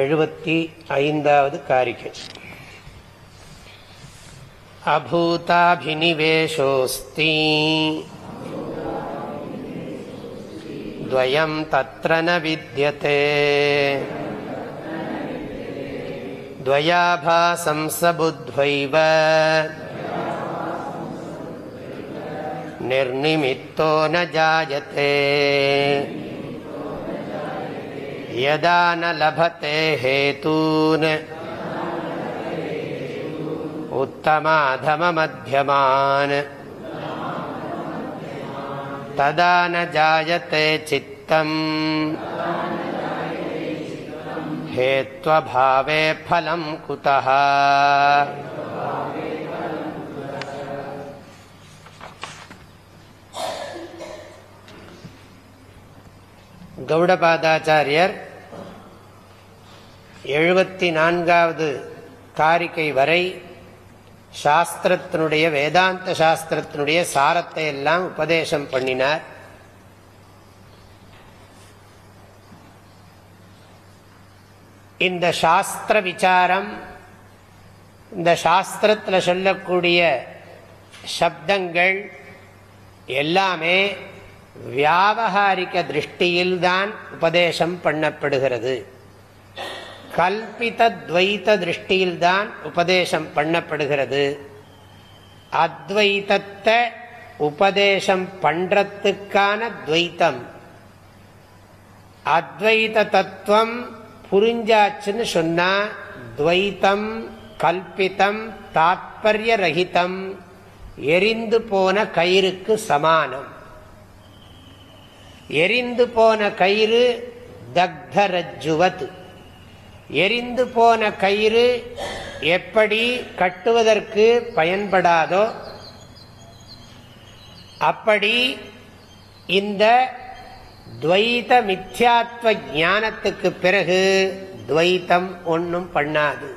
எழுபத்தி ஐந்தாவது காரிகை अभूताभिनिवेशोऽस्ति द्वयं तत्र न विद्यते द्वयाभासं सबुद्ध्वैव निर्निमित्तो न जायते यदा न लभते हेतून्। उत्तमाधममध्यमान्। तदा न जायते चित्तम्। हेत्वभावे फलं कुतः। கௌடபாதாச்சாரியர் எழுபத்தி நான்காவது காரிக்கை வரை சாஸ்திரத்தினுடைய வேதாந்த சாஸ்திரத்தினுடைய சாரத்தை எல்லாம் உபதேசம் பண்ணினார். இந்த சாஸ்திர விசாரம் இந்த சாஸ்திரத்தில் சொல்லக்கூடிய சப்தங்கள் எல்லாமே வியாபகாரிக திருஷ்டியில்தான் உபதேசம் பண்ணப்படுகிறது. கல்பித துவைத்த திருஷ்டியில்தான் உபதேசம் பண்ணப்படுகிறது. அத்வைத்தத்தை உபதேசம் பண்றதுக்கான துவைத்தம். அத்வைத தத்துவம் புரிஞ்சாச்சுன்னு சொன்னா துவைத்தம் கல்பித்தம் தாத்பரிய ரகிதம் எரிந்து போன கயிறுக்கு சமானம். எரிந்து போன கயிறு தக்தரஜுவத் எரிந்து போன கயிறு எப்படி கட்டுவதற்கு பயன்படாதோ அப்படி இந்த துவைத மித்யாத்வ ஞானத்துக்கு பிறகு துவைத்தம் ஒன்றும் பண்ணாது.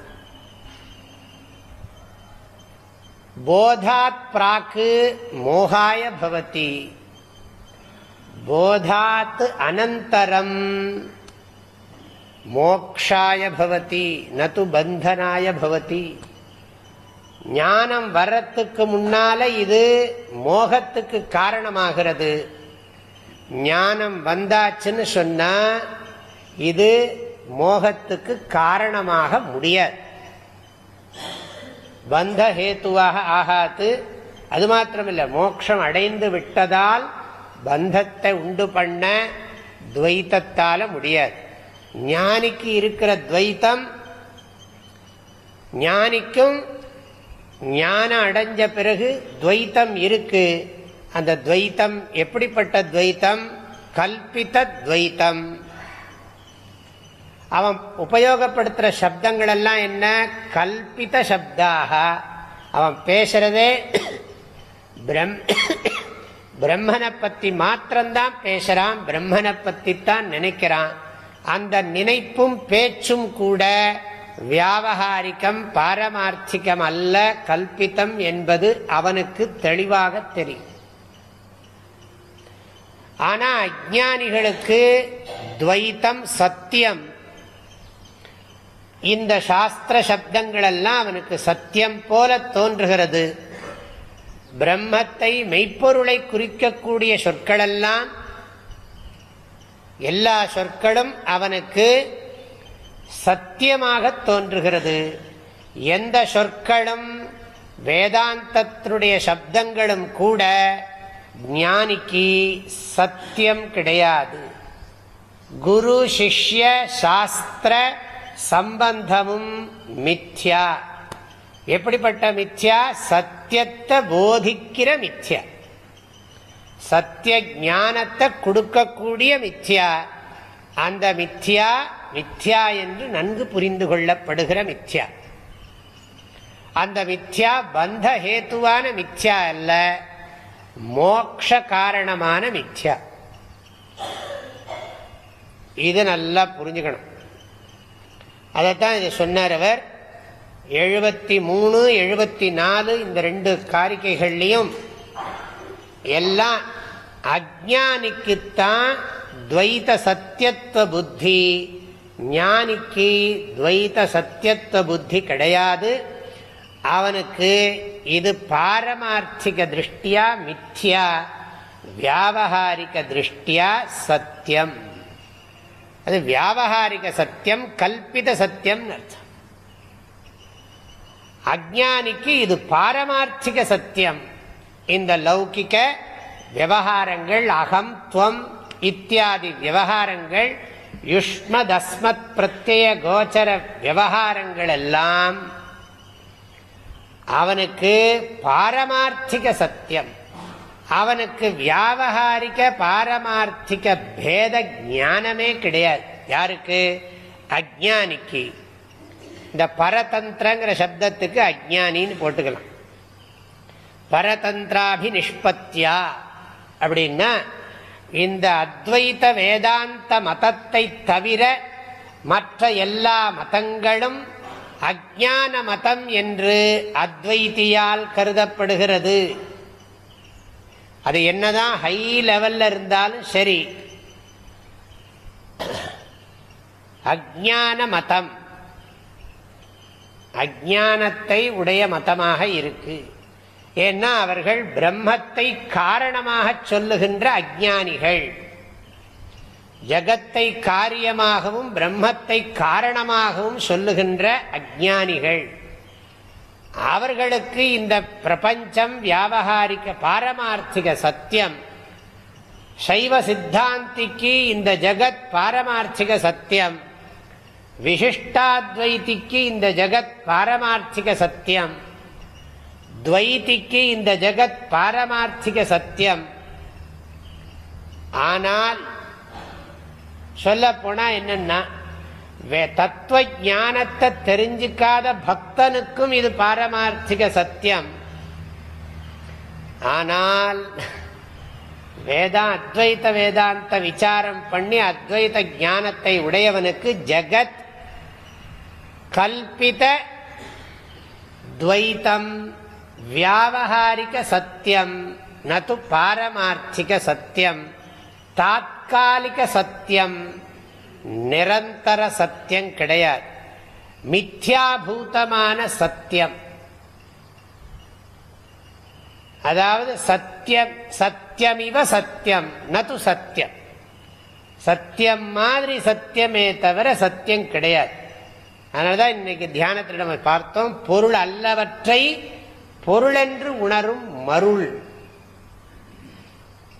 போதாத் பிராக்கு மோகாய பவதி. போதாத் அனந்தரம் மோக்ஷாய பவதி நது பந்தனாய பவதி ஞானம் வர்றதுக்கு முன்னால இது மோகத்துக்கு காரணமாகிறது. ஞானம் வந்தாச்சுன்னு சொன்னா இது மோகத்துக்கு காரணமாக முடியாது. பந்த ஹேத்துவாக ஆகாது. அது மாத்திரமில்லை மோட்சம் அடைந்து விட்டதால் பந்தத்தை உண்டு பண்ண துவைத்தத்தால முடியாது. ஞானிக்கு இருக்கிற துவைத்தம் ஞானிக்கும் ஞானம் அடைஞ்ச பிறகு துவைத்தம் இருக்கு. அந்த துவைத்தம் எப்படிப்பட்ட துவைத்தம்? கல்பித்த துவைத்தம். அவன் உபயோகப்படுத்துற சப்தங்கள் எல்லாம் என்ன? கல்பித சப்தாக. அவன் பேசுறதே பிரம் பிரம்மனை பத்தி மாத்திரம்தான் பேசுறான் பிரம்மனை பத்தி தான் நினைக்கிறான். அந்த நினைப்பும் பேச்சும் கூட வியாபகாரிக்கம் பாரமார்த்திகம் அல்ல கல்பித்தம் என்பது அவனுக்கு தெளிவாக தெரியும். ஆனா அஜானிகளுக்கு துவைத்தம் சத்தியம் இந்த சாஸ்திர சப்தங்கள் எல்லாம் அவனுக்கு சத்தியம் போல தோன்றுகிறது. பிரம்மத்தை மெய்ப்பொருளை குறிக்கக்கூடிய சொற்களெல்லாம் எல்லா சொற்களும் அவனுக்கு சத்தியமாக தோன்றுகிறது. எந்த சொற்களும் வேதாந்தத்தினுடைய சப்தங்களும் கூட ஞானிக்கு சத்தியம் கிடையாது. குரு சிஷ்ய சாஸ்திர சம்பந்தமும் மித்யா. எப்படிப்பட்ட மித்யா? சத்தியத்தை போதிக்கிற மித்யா. சத்திய ஞானத்தை கொடுக்கக்கூடிய மித்யா. அந்த மித்யா மித்யா என்று நன்கு புரிந்து கொள்ளப்படுகிற மித்யா. அந்த மித்யா பந்த ஹேத்துவான மித்யா அல்ல மோக்ஷ காரணமான மித்யா. இது நல்லா புரிஞ்சுக்கணும். அதைத்தான் இதை சொன்னார் அவர். எழுபத்தி மூணு எழுபத்தி நாலு இந்த ரெண்டு காரிக்கைகள்லையும் எல்லாம் அஜானிக்குத்தான் துவைத சத்தியத்துவ புத்தி. ஞானிக்கு துவைத சத்தியத்துவ புத்தி கிடையாது. அவனுக்கு இது பாரமார்த்திக திருஷ்டியா மித்யா வியாபகாரிக திருஷ்டியா சத்தியம் அது வியாபகாரிக சத்தியம் கல்பித சத்தியம் அர்த்தம். அஜானிக்கு இது பாரமார்த்திக சத்தியம். இந்த லௌகிக்க விவகாரங்கள் அகம் துவம் இத்தியாதி விவகாரங்கள் யுஷ்மதஸ்மத் பிரத்ய கோச்சர விவகாரங்கள் எல்லாம் அவனுக்கு பாரமார்த்திக சத்தியம். அவனுக்கு வியாபகாரிக பாரமார்த்திக பேத ஞானமே கிடையாது. யாருக்கு? அஜானிக்கு. இந்த பரதந்திரங்கிற சப்தத்துக்கு அஜானின்னு போட்டுக்கலாம். பரதந்திராபி நிஷ்பத்தியா அப்படின்னா இந்த அத்வைத வேதாந்த மதத்தை தவிர மற்ற எல்லா மதங்களும் அஜான மதம் என்று அத்வைத்தியால் கருதப்படுகிறது. அது என்னதான் ஹை லெவல்ல இருந்தாலும் சரி. அஜான மதம். அஜானத்தை உடைய மதமாக இருக்கு. ஏன்னா அவர்கள் பிரம்மத்தை காரணமாக சொல்லுகின்ற அஜானிகள் ஜகத்தை காரியமாகவும் பிரம்மத்தை காரணமாகவும் சொல்லுகின்ற அஜானிகள் அவர்களுக்கு இந்த பிரபஞ்சம் வியாபகாரிக்க பாரமார்த்திக சத்தியம். சைவ சித்தாந்திக்கு இந்த ஜகத் பாரமார்த்திக சத்தியம். விசிஷ்டாத்வைத்திக்கு இந்த ஜகத் பாரமார்த்திக சத்தியம். துவைத்திக்கு இந்த ஜகத் பாரமார்த்திக சத்தியம். ஆனால் சொல்ல போனா என்னன்னா தத்துவ ஞானத்தை தெரிஞ்சுக்காத பக்தனுக்கும் இது பாரமார்த்திக சத்தியம். ஆனால் வேதா அத்வைத வேதாந்த விசாரம் பண்ணி அத்வைத ஞானத்தை உடையவனுக்கு ஜகத் கல்பித துவைத்தம் வியாபகாரிக சத்தியம் நது பாரமார்த்திக சத்தியம் தாத்காலிக சத்தியம் நிரந்தர சத்தியம் கிடையாது. மித்யாபூதமான சத்தியம். அதாவது சத்தியம் சத்தியமிவ சத்தியம் நது சத்தியம். சத்தியம் மாதிரி சத்தியமே தவிர சத்தியம் கிடையாது. அதனாலதான் இன்னைக்கு தியானத்தில் நம்ம பார்த்தோம் பொருள் அல்லவற்றை பொருளென்று உணரும் மருள்.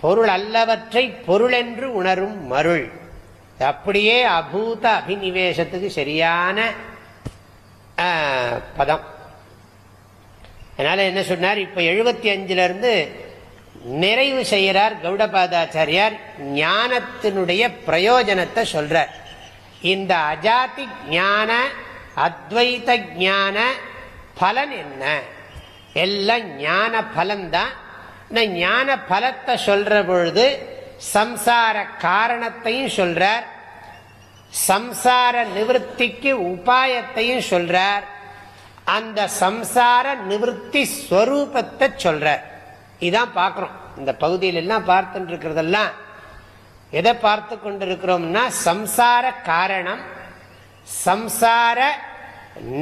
பொருள் அல்லவற்றை பொருளென்று உணரும் மருள். அப்படியே அபூத அபினிவேசத்துக்கு சரியான பதம். அதனால என்ன சொன்னார்? இப்ப எழுபத்தி அஞ்சுல இருந்து நிறைவு செய்கிறார் கௌடபாதாச்சாரியார். ஞானத்தினுடைய பிரயோஜனத்தை சொல்றார். இந்த அஜாதி ஞான அத்வைத ஞான பலன் என்ன? எல்லாம் ஞான பலன்தான். இந்த ஞான பலத்தை சொல்ற பொழுது சம்சார காரணத்தையும் சொல்றார். சம்சார நிவர்த்திக்கு உபாயத்தையும் சொல்றார். அந்த சம்சார நிவர்த்தி ஸ்வரூபத்தை சொல்றார். இதான் பார்க்கிறோம். இந்த பகுதியிலெல்லாம் பார்த்துட்டு இருக்கிறதெல்லாம் எதை பார்த்து கொண்டிருக்கிறோம்னா சம்சார காரணம் சம்சார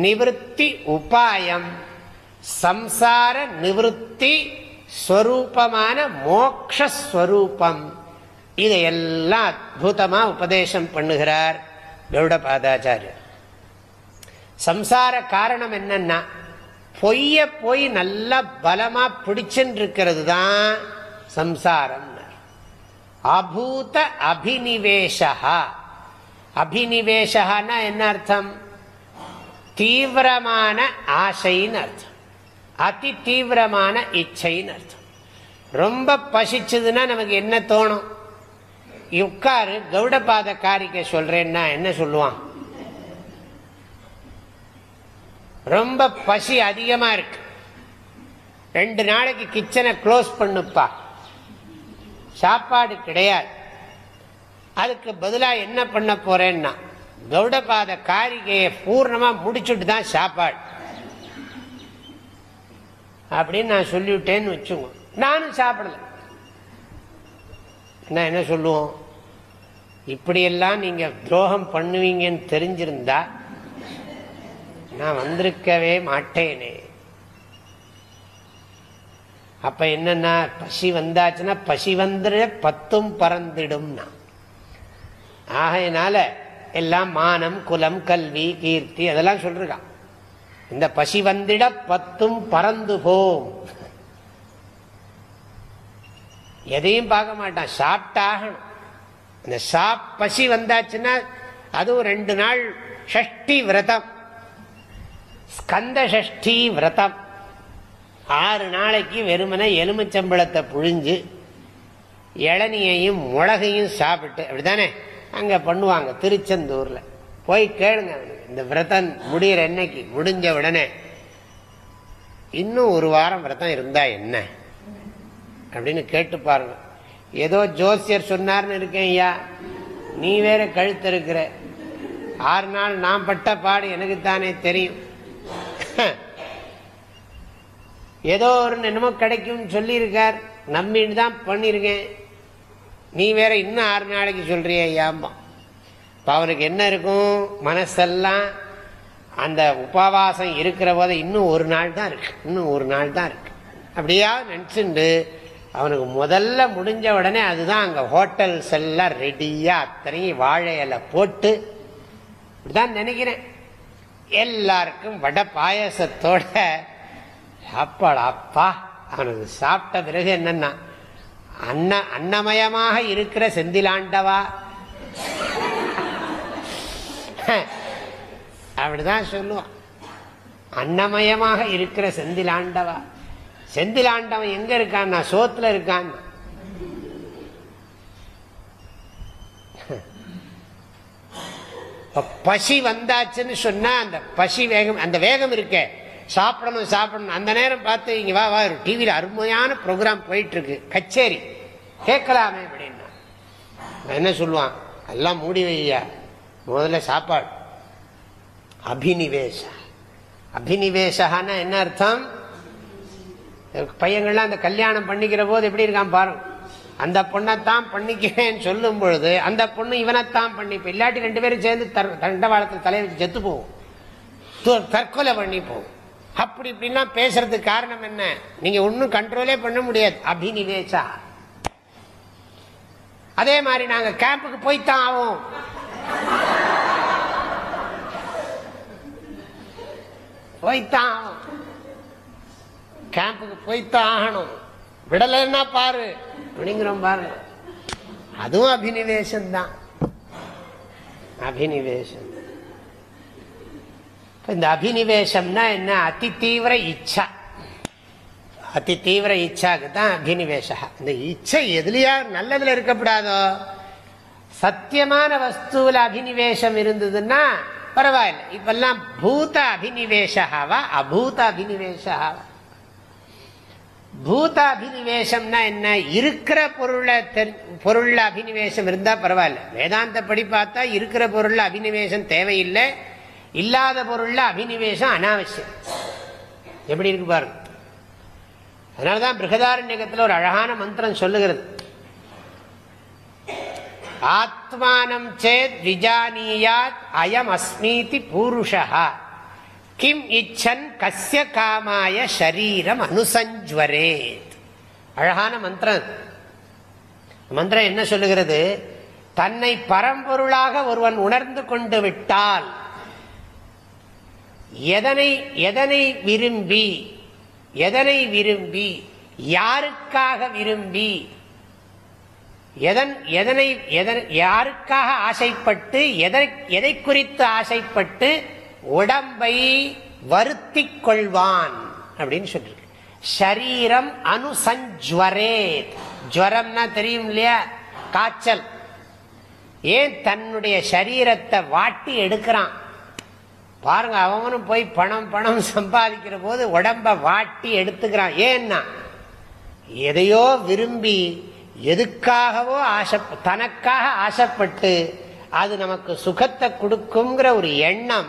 நிவத்தி உபாயம் சம்சார நிவத்தி ஸ்வரூபமான மோக்ஷஸ்வரூபம். இதையெல்லாம் அற்புதமா உபதேசம் பண்ணுகிறார் கௌடபாதாச்சாரியர். சம்சார காரணம் என்னன்னா பொய்ய போய் நல்லா பலமா பிடிச்சுட்டு இருக்கிறது தான் சம்சாரம் அபூத அபினிவேஷா அபினிவேஷான்னா என்ன அர்த்தம்? தீவிரமான ஆசைன்னு அர்த்தம். அதி தீவிரமான இச்சைன்னு அர்த்தம். ரொம்ப பசிச்சதுன்னா நமக்கு என்ன தோணும்? உட்காரு கௌடபாத காரிக்க சொல்றேன்னா என்ன சொல்லுவான்? ரொம்ப பசி அதிகமா இருக்கு. ரெண்டு நாளைக்கு கிச்சனை க்ளோஸ் பண்ணுப்பா. சாப்பாடு கிடையாது. அதுக்கு பதிலாக என்ன பண்ண போறேன்னா கௌடபாத காரிகையை பூர்ணமாக முடிச்சுட்டு தான் சாப்பாடு. அப்படின்னு நான் சொல்லிவிட்டேன்னு வச்சுங்க. நானும் சாப்பிடல. நான் என்ன சொல்லுவோம்? இப்படியெல்லாம் நீங்க துரோகம் பண்ணுவீங்கன்னு தெரிஞ்சிருந்தா நான் வந்திருக்கவே மாட்டேனே. அப்ப என்னன்னா பசி வந்தாச்சுன்னா பசி வந்துட பத்தும் பறந்துடும்னா. ஆகையினால எல்லாம் மானம் குலம் கல்வி கீர்த்தி அதெல்லாம் சொல்றான். இந்த பசி வந்திட பத்தும் பறந்து போம். எதையும் பார்க்க மாட்டான் சாப்பிட்டாகணும். இந்த சாப் பசி வந்தாச்சுன்னா அதுவும் ரெண்டு நாள் ஷஷ்டி விரதம். ஸ்கந்த ஷஷ்டி விரதம். ஆறு நாளைக்கு வெறுமனை எலுமிச்சம்பழத்தை புழிஞ்சு இளநியையும் மிளகையும் சாப்பிட்டு அப்படிதானே அங்கே பண்ணுவாங்க திருச்செந்தூரில். போய் கேளுங்க இந்த விரதம் முடிகிற என்னைக்கு? முடிஞ்ச உடனே. இன்னும் ஒரு வாரம் விரதம் இருந்தா என்ன? அப்படின்னு கேட்டு பாருங்க. ஏதோ ஜோசியர் சொன்னார்னு இருக்கேன் ஐயா. நீ வேற கழுத்து இருக்கிற. ஆறு நாள் நான் பட்ட பாடு எனக்கு தானே தெரியும். ஏதோ ஒரு என்னமோ கிடைக்கும்னு சொல்லியிருக்கார். நம்பின்னு தான் பண்ணியிருக்கேன். நீ வேற இன்னும் ஆறு நாளைக்கு சொல்றிய ஐயாம்பா இப்போ அவனுக்கு என்ன இருக்கும்? மனசெல்லாம் அந்த உபவாசம் இருக்கிற போது இன்னும் ஒரு நாள் தான் இருக்கு. இன்னும் ஒரு நாள் தான் இருக்கு. அப்படியா நினச்சிண்டு அவனுக்கு முதல்ல முடிஞ்ச உடனே அதுதான் அங்கே ஹோட்டல்ஸ் எல்லாம் ரெடியாக அத்தனையும் வாழை இலை போட்டு இப்படிதான் நினைக்கிறேன். எல்லாருக்கும் வடை பாயசத்தோட சாப்பாடு அப்பா அவனுக்கு சாப்பிட்ட பிறகு என்னன்னா அன்ன அன்னமயமாக இருக்கிற செந்திலாண்டவா? அப்படிதான் சொல்லுவான். அன்னமயமாக இருக்கிற செந்திலாண்டவா? செந்திலாண்டவன் எங்க இருக்கான் சோத்துல இருக்கான். பசி வந்தாச்சுன்னு சொன்னா அந்த பசி வேகம் அந்த வேகம் இருக்கே. சாப்பிடணும் சாப்பிடணும். அந்த நேரம் பார்த்து இங்க வா வா டிவியில் அருமையான ப்ரோக்ராம் போயிட்டு இருக்கு கச்சேரி. கேட்கலாமே அப்படின்னா. என்ன சொல்லுவான்? எல்லாம் மூடி வையா முதல்ல சாப்பாடு. அபினிவேஷ அபினிவேஷான்னா என்ன அர்த்தம்? பையங்கள்லாம் அந்த கல்யாணம் பண்ணிக்கிற போது எப்படி இருக்கான் பாருங்க அந்த பொண்ணைத்தான் பண்ணிக்கிறேன்னு சொல்லும் பொழுது அந்த பொண்ணு இவனைத்தான் பண்ணிப்போம் இல்லாட்டி ரெண்டு பேரும் சேர்ந்து தண்டவாளத்தில் தலையை வச்சு செத்து போவோம். தற்கொலை பண்ணி போவோம் அப்படி இப்படிலாம் பேசுறதுக்கு காரணம் என்ன? நீங்க ஒன்னும் கண்ட்ரோலே பண்ண முடியாது. அபினிவேசா அதே மாதிரி நாங்க கேம்புக்கு போய்தான் ஆகும் போய்தான் ஆகும் கேம்புக்கு போய்தான் ஆகணும். விடலைன்னா பாரு. அப்படிங்கிறோம் பாரு. அதுவும் அபினிவேசம் தான் அபினிவேசம். இந்த அபினிவேசம்னா என்ன? அதி தீவிர இச்சா. அதி தீவிர இச்சாக்கு தான் அபினிவேஷா. இந்த இச்சை எதுலையா நல்லதுல இருக்கப்படாதோ? சத்தியமான வஸ்துவில் அபினிவேஷம் இருந்ததுன்னா பரவாயில்ல. இப்பெல்லாம் பூத அபினிவேஷாவா அபூத அபினிவேஷாவா பூத அபினிவேசம்னா என்ன? இருக்கிற பொருளை பொருள் அபினிவேசம் இருந்தா பரவாயில்ல. வேதாந்த படி பார்த்தா இருக்கிற பொருள் அபினிவேசம் தேவையில்லை. இல்லாத பொருள்ல அபினிவேசம் அனாவசியம். எப்படி இருக்கு பாருங்க. அதனாலதான் பிருகதாரண்யகத்தில் ஒரு அழகான மந்திரம் சொல்லுகிறது. ஆத்மானம் சேத் விஜானியாத் அயம் அஸ்மீதி பூருஷா கிம் இச்சன் கசிய காமாய ஷரீரம் அனுசஞ்சுவரே அழகான மந்திரம் மந்திரம் என்ன சொல்லுகிறது? தன்னை பரம்பொருளாக ஒருவன் உணர்ந்து கொண்டு விட்டால் எதனை எதனை விரும்பி எதனை விரும்பி யாருக்காக விரும்பி எதன் எதனை யாருக்காக ஆசைப்பட்டு எதை எதை குறித்து ஆசைப்பட்டு உடம்பை வருத்தி கொள்வான் அப்படின்னு சொல்லிருக்கு. ஷரீரம் அனுசஞ்சுவரே ஜுவரம்னா தெரியும் இல்லையா? காய்ச்சல். ஏன் தன்னுடைய சரீரத்தை வாட்டி எடுக்கிறான்? பாருங்க அவனும் போய் பணம் பணம் சம்பாதிக்கிற போது உடம்ப வாட்டி எடுத்துக்கிறான். ஏன்னா எதையோ விரும்பி எதுக்காகவோ ஆசை தனக்காக ஆசைப்பட்டு அது நமக்கு சுகத்தை கொடுக்குங்கிற ஒரு எண்ணம்.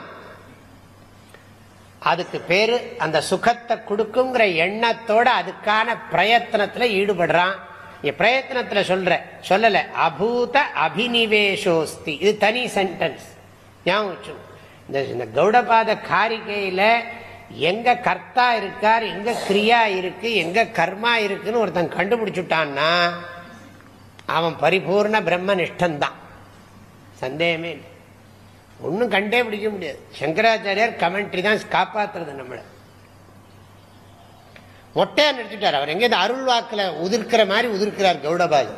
அதுக்கு பேரு அந்த சுகத்தை கொடுக்குங்கிற எண்ணத்தோட அதுக்கான பிரயத்தனத்துல ஈடுபடுறான். பிரயத்தனத்துல சொல்ற சொல்லல அபூத அபினிவேஷோஸ்தி. இது தனி சென்டென்ஸ் ஞாபகம் இந்த கௌடபாத காரிகையில எங்க கர்த்தா இருக்கார் எங்க கிரியா இருக்கு எங்க கர்மா இருக்குன்னு ஒருத்தன் கண்டுபிடிச்சுட்டான்னா அவன் பரிபூர்ண பிரம்ம நிஷ்டந்தான் சந்தேகமே இல்லை. ஒன்றும் கண்டே பிடிக்க முடியாது. சங்கராச்சாரியார் கமெண்ட்ரி தான் காப்பாத்துறது நம்மளை. மொட்டையா நடிச்சுட்டார் அவர். எங்கே இந்த அருள் வாக்கில் உதிர்க்கிற மாதிரி உதிர்க்கிறார் கௌடபாதி.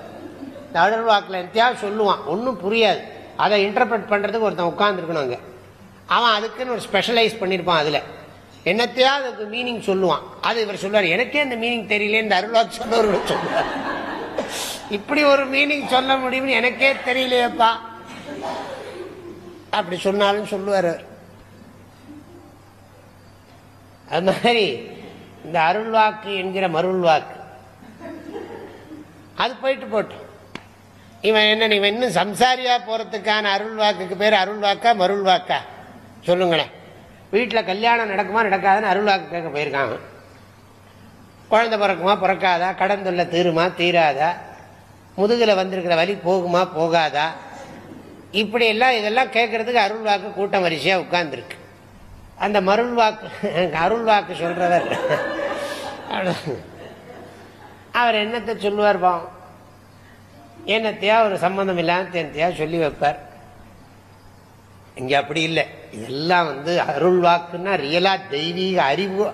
இந்த அருள் வாக்கில் எத்தையாவது சொல்லுவான். ஒன்றும் புரியாது. அதை இன்டர்பிரட் பண்ணுறதுக்கு ஒருத்தன் உட்காந்துருக்கணும் அங்கே. அவன் அதுக்குன்னு ஒரு ஸ்பெஷலைஸ் பண்ணியிருப்பான் அதில். என்னத்தையாவது அதுக்கு மீனிங் சொல்லுவான். அது இவர் சொல்லுவார். எனக்கே அந்த மீனிங் தெரியல இந்த அருள்வாக்கு சொன்னவர்கள் சொல்லுவார். இப்படி ஒரு மீனிங் சொல்ல முடியும்னு எனக்கே தெரியலையப்பா. அப்படி சொன்னாலும் சொல்லுவார் அது மாதிரி இந்த அருள் வாக்கு என்கிற மருள் வாக்கு. அது போயிட்டு போட்டோம் இவன் என்ன இவன் இன்னும் சம்சாரியா போறதுக்கான அருள் வாக்குக்கு பேர் அருள் வாக்கா மருள் வாக்கா? சொல்லுங்களேன். வீட்டில் கல்யாணம் நடக்குமா நடக்காதுன்னு அருள் வாக்கு கேட்க போயிருக்காங்க குழந்தை பிறக்குமா பிறக்காதா? கடன் தொல்லை தீருமா தீராதா? முதுகில் வந்திருக்கிற வழி போகுமா போகாதா? இப்படி எல்லாம் இதெல்லாம் கேட்கறதுக்கு அருள் வாக்கு கூட்டம் வரிசையாக உட்கார்ந்துருக்கு. அந்த மருள் வாக்கு அருள் வாக்கு சொல்றவர் அவர் என்னத்தை சொல்லுவார் பாவம்? என்னத்தையா ஒரு சம்பந்தம் இல்லாம சொல்லி வைப்பார்? இங்கே அப்படி இல்லை. இதெல்லாம் வந்து அருள் வாக்குன்னா ரியலா தெய்வீக அறிவு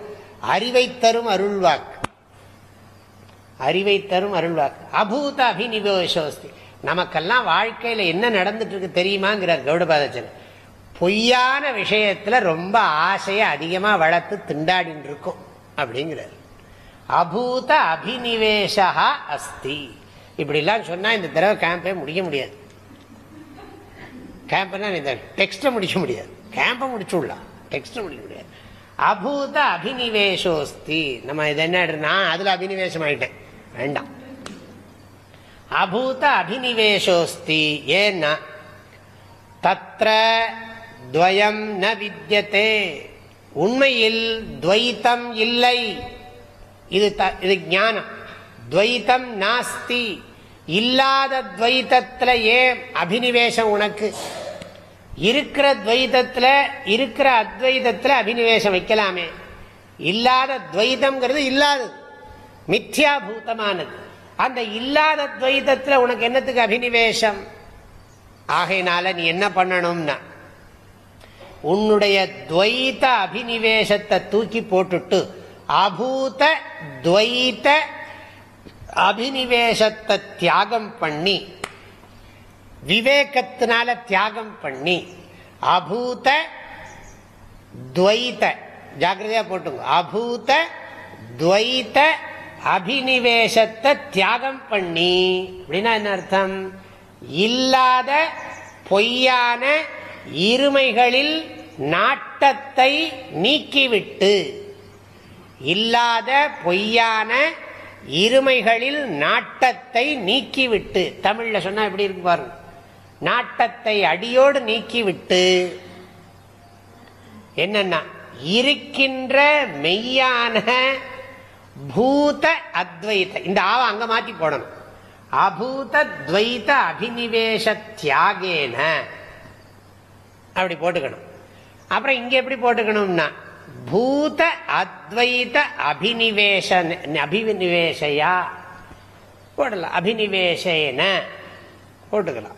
அறிவை தரும் அருள் வாக்கு அறிவை தரும் அருள் வாக்கு அபூத அபிநிவேசோஸ்தி. நமக்கெல்லாம் வாழ்க்கையில் என்ன நடந்துட்டு இருக்கு தெரியுமாங்கிறார் கௌடபாதச்சன் பொய்யான விஷயத்தில் ரொம்ப ஆசையை அதிகமாக வளர்த்து திண்டாடின்னு இருக்கும் அப்படிங்கிறார். அபூத அபினிவேஷா அஸ்தி. இப்படிலாம் சொன்னால் இந்த தடவை கேம்பே முடிய முடியாது. கேம்ப்னா இந்த டெக்ஸ்ட்டை முடிக்க முடியாது. கேம்பை முடிச்சு விடலாம் டெக்ஸ்ட்டை முடிக்க முடியாது. அபூத அபினிவேஷோஸ்தி நம்ம இது என்ன அதுல அபினிவேசம் ஆகிட்டேன் வேண்டாம். அபூத அபினிவேஷோஸ்தி ஏன்னா தத்ர துவயம் ந வித்தியதே உண்மையில் துவைத்தம் இல்லை. இது இது ஞானம். துவைத்தம் நாஸ்தி. இல்லாத துவைத்தத்துல ஏன் அபினிவேசம் உனக்கு? இருக்கிற துவைதத்துல இருக்கிற அத்வைதத்துல அபினிவேசம் வைக்கலாமே. இல்லாத துவைதம்ங்கிறது இல்லாதது மித்யாபூதமானது அந்த இல்லாத துவைதத்துல உனக்கு என்னத்துக்கு அபினிவேசம்? ஆகையினால நீ என்ன பண்ணணும்னா உன்னுடைய துவைத அபினிவேசத்தை தூக்கி போட்டுட்டு அபூத துவைத அபினிவேசத்தை தியாகம் பண்ணி விவேகத்தினால தியாகம் பண்ணி அபூத துவைத்த ஜாக்கிரதையா போட்டுங்க. அபூத துவைத்த அபினிவேசத்தை தியாகம் பண்ணி அப்படின்னா என்ன அர்த்தம்? இல்லாத பொய்யான இருமைகளில் நாட்டத்தை நீக்கிவிட்டு இல்லாத பொய்யான இருமைகளில் நாட்டத்தை நீக்கிவிட்டு தமிழ்ல சொன்னா எப்படி இருக்கு பாருங்க நாட்டத்தை அடியோடு நீக்கிவிட்டு என்னன்னா இருக்கின்ற மெய்யான பூத அத்வைத இந்த ஆவ அங்க மாத்தி போடணும். அபூத துவைத அபினிவேச தியாகேன. அப்படி போட்டுக்கணும். அப்புறம் இங்க எப்படி போட்டுக்கணும்னா பூத அத்வைத அபினிவேஷ அபினிவேஷையா போடலாம் அபினிவேஷன. போட்டுக்கலாம்.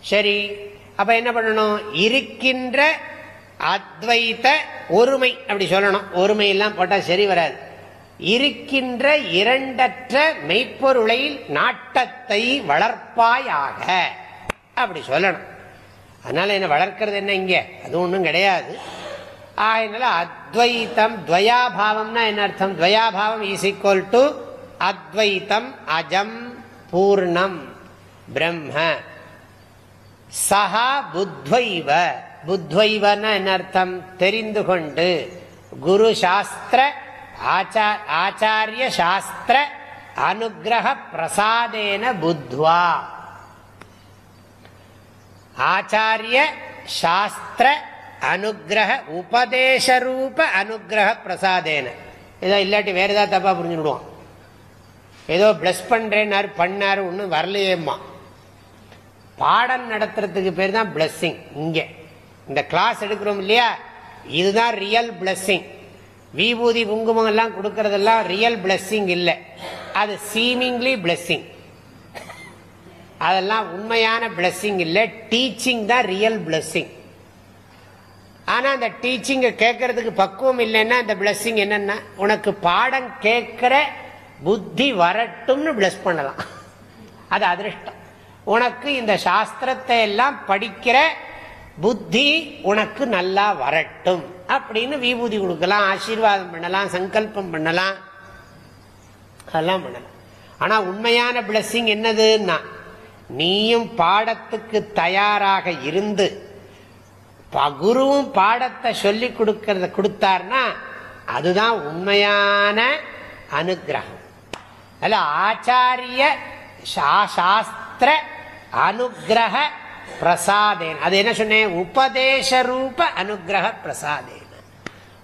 சரி. அப்ப என்ன பண்ணணும்? இருக்கின்ற அத்வைத்த ஒருமை. அப்படி சொல்லணும். ஒருமை எல்லாம் போட்டா சரி வராது. இருக்கின்ற இரண்டற்ற மெய்ப்பொருளை நாட்டத்தை வளர்ப்பாயாக. அப்படி சொல்லணும். அதனால என்ன வளர்க்கறது என்ன இங்க? அது ஒன்றும் கிடையாது. அதனால அத்வைத்தம் துவயாபாவம்னா என்ன அர்த்தம்? துவயாபாவம் இஸ் ஈக்குவல் டு அத்வைத்தம் அஜம் பூர்ணம் பிரம்ம. சஹா புத்வைவ. புத்வைவன என்ன அர்த்தம்? தெரிந்து கொண்டு. குரு சாஸ்திர ஆச்சாரிய சாஸ்திர அனுகிரக பிரசாதேன புத்வா. ஆச்சாரிய சாஸ்திர அனுகிரக உபதேசரூப அனுகிரக பிரசாதேன ஏதோ இல்லாட்டி வேற ஏதாவது தப்பா புரிஞ்சுடுவான் ஏதோ பிளஸ் பண்றேன்னாரு பண்ணாரு ஒன்றும் வரலையேம்மா. பாடம் நடத்துறதுக்கு பேர் தான் பிளஸ்ஸிங் இங்கே. இந்த கிளாஸ் எடுக்கிறோம் இல்லையா? இதுதான் ரியல் பிளஸ்ஸிங் விபூதி குங்குமம் எல்லாம் கொடுக்கறதெல்லாம் ரியல் பிளஸ்ஸிங் இல்லை. அது சீமிங்லி பிளஸ்ஸிங் அதெல்லாம் உண்மையான பிளஸ்ஸிங் இல்லை. டீச்சிங் தான் ரியல் பிளஸ்ஸிங் ஆனால் அந்த டீச்சிங்கை கேட்கறதுக்கு பக்குவம் இல்லைன்னா அந்த பிளஸ்ஸிங் என்னென்னா உனக்கு பாடம் கேட்குற புத்தி வரட்டும்னு பிளஸ் பண்ணலாம். அது அதிருஷ்டம். உனக்கு இந்த சாஸ்திரத்தை எல்லாம் படிக்கிற புத்தி உனக்கு நல்லா வரட்டும் அப்படின்னு விபூதி கொடுக்கலாம் ஆசீர்வாதம் பண்ணலாம் சங்கல்பம் பண்ணலாம். அதெல்லாம் பண்ணலாம். ஆனால் உண்மையான பிளஸ்ஸிங் என்னதுன்னா நீயும் பாடத்துக்கு தயாராக இருந்து குருவும் பாடத்தை சொல்லி கொடுக்கறத கொடுத்தார்னா அதுதான் உண்மையான அனுகிரகம். அல்ல ஆச்சாரிய சாஸ்திர அனுகிரக பிரசாதேன். அது என்ன சொன்னேன்? உபதேச ரூப அனுகிரக பிரசாதேன.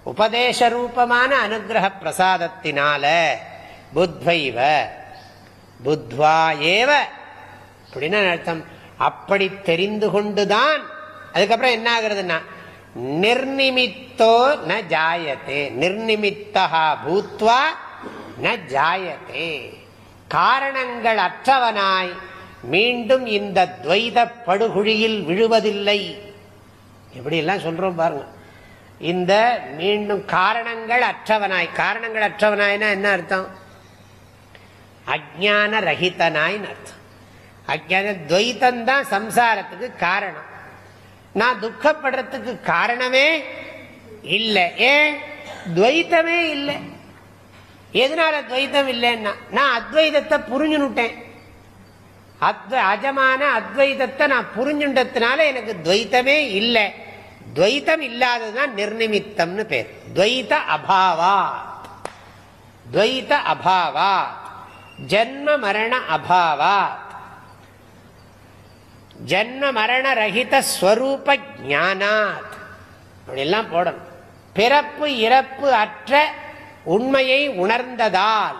உபதேச ரூபமான அனுகிரக பிரசாதத்தினால புத்வைவ புத்வா ஏவ அப்படின்னா அர்த்தம். அப்படி தெரிந்து கொண்டுதான் அதுக்கப்புறம் என்ன ஆகுறதுன்னா நிர்நிமித்தோ ந ஜாயத்தே நிர்நிமித்தா பூத்வா ந ஜாயத்தே. காரணங்கள் அற்றவனாய் மீண்டும் இந்த துவைத படுகுழியில் விழுவதில்லை. எப்படி எல்லாம் சொல்றோம் பாருங்க. இந்த மீண்டும் காரணங்கள் அற்றவனாய் காரணங்கள் அற்றவனாய்னா என்ன அர்த்தம்? அஜான ரஹிதனாய் அர்த்தம். அஜான துவைத்தந்தான் சம்சாரத்துக்கு காரணம். நான் துக்கப்படுறதுக்கு காரணமே இல்லை. ஏன்? துவைத்தமே இல்லை. எதனால துவைத்தம் இல்லைன்னா நான் அத்வைதத்தை புரிஞ்சுனுட்டேன். அஜமான அத்வைதத்தை நான் புரிஞ்சுட்டதுனால எனக்கு துவைத்தமே இல்லை. துவைத்தம் இல்லாததுதான் நிர்நிமித்தம்னு பேர். துவைத்த அபாவா. துவைத்த அபாவா. ஜன்ம மரண அபாவா. ஜன்ம மரண ரஹித ஸ்வரூப ஜானாத் அப்படிலாம் போடணும். பிறப்பு இறப்பு அற்ற உண்மையை உணர்ந்ததால்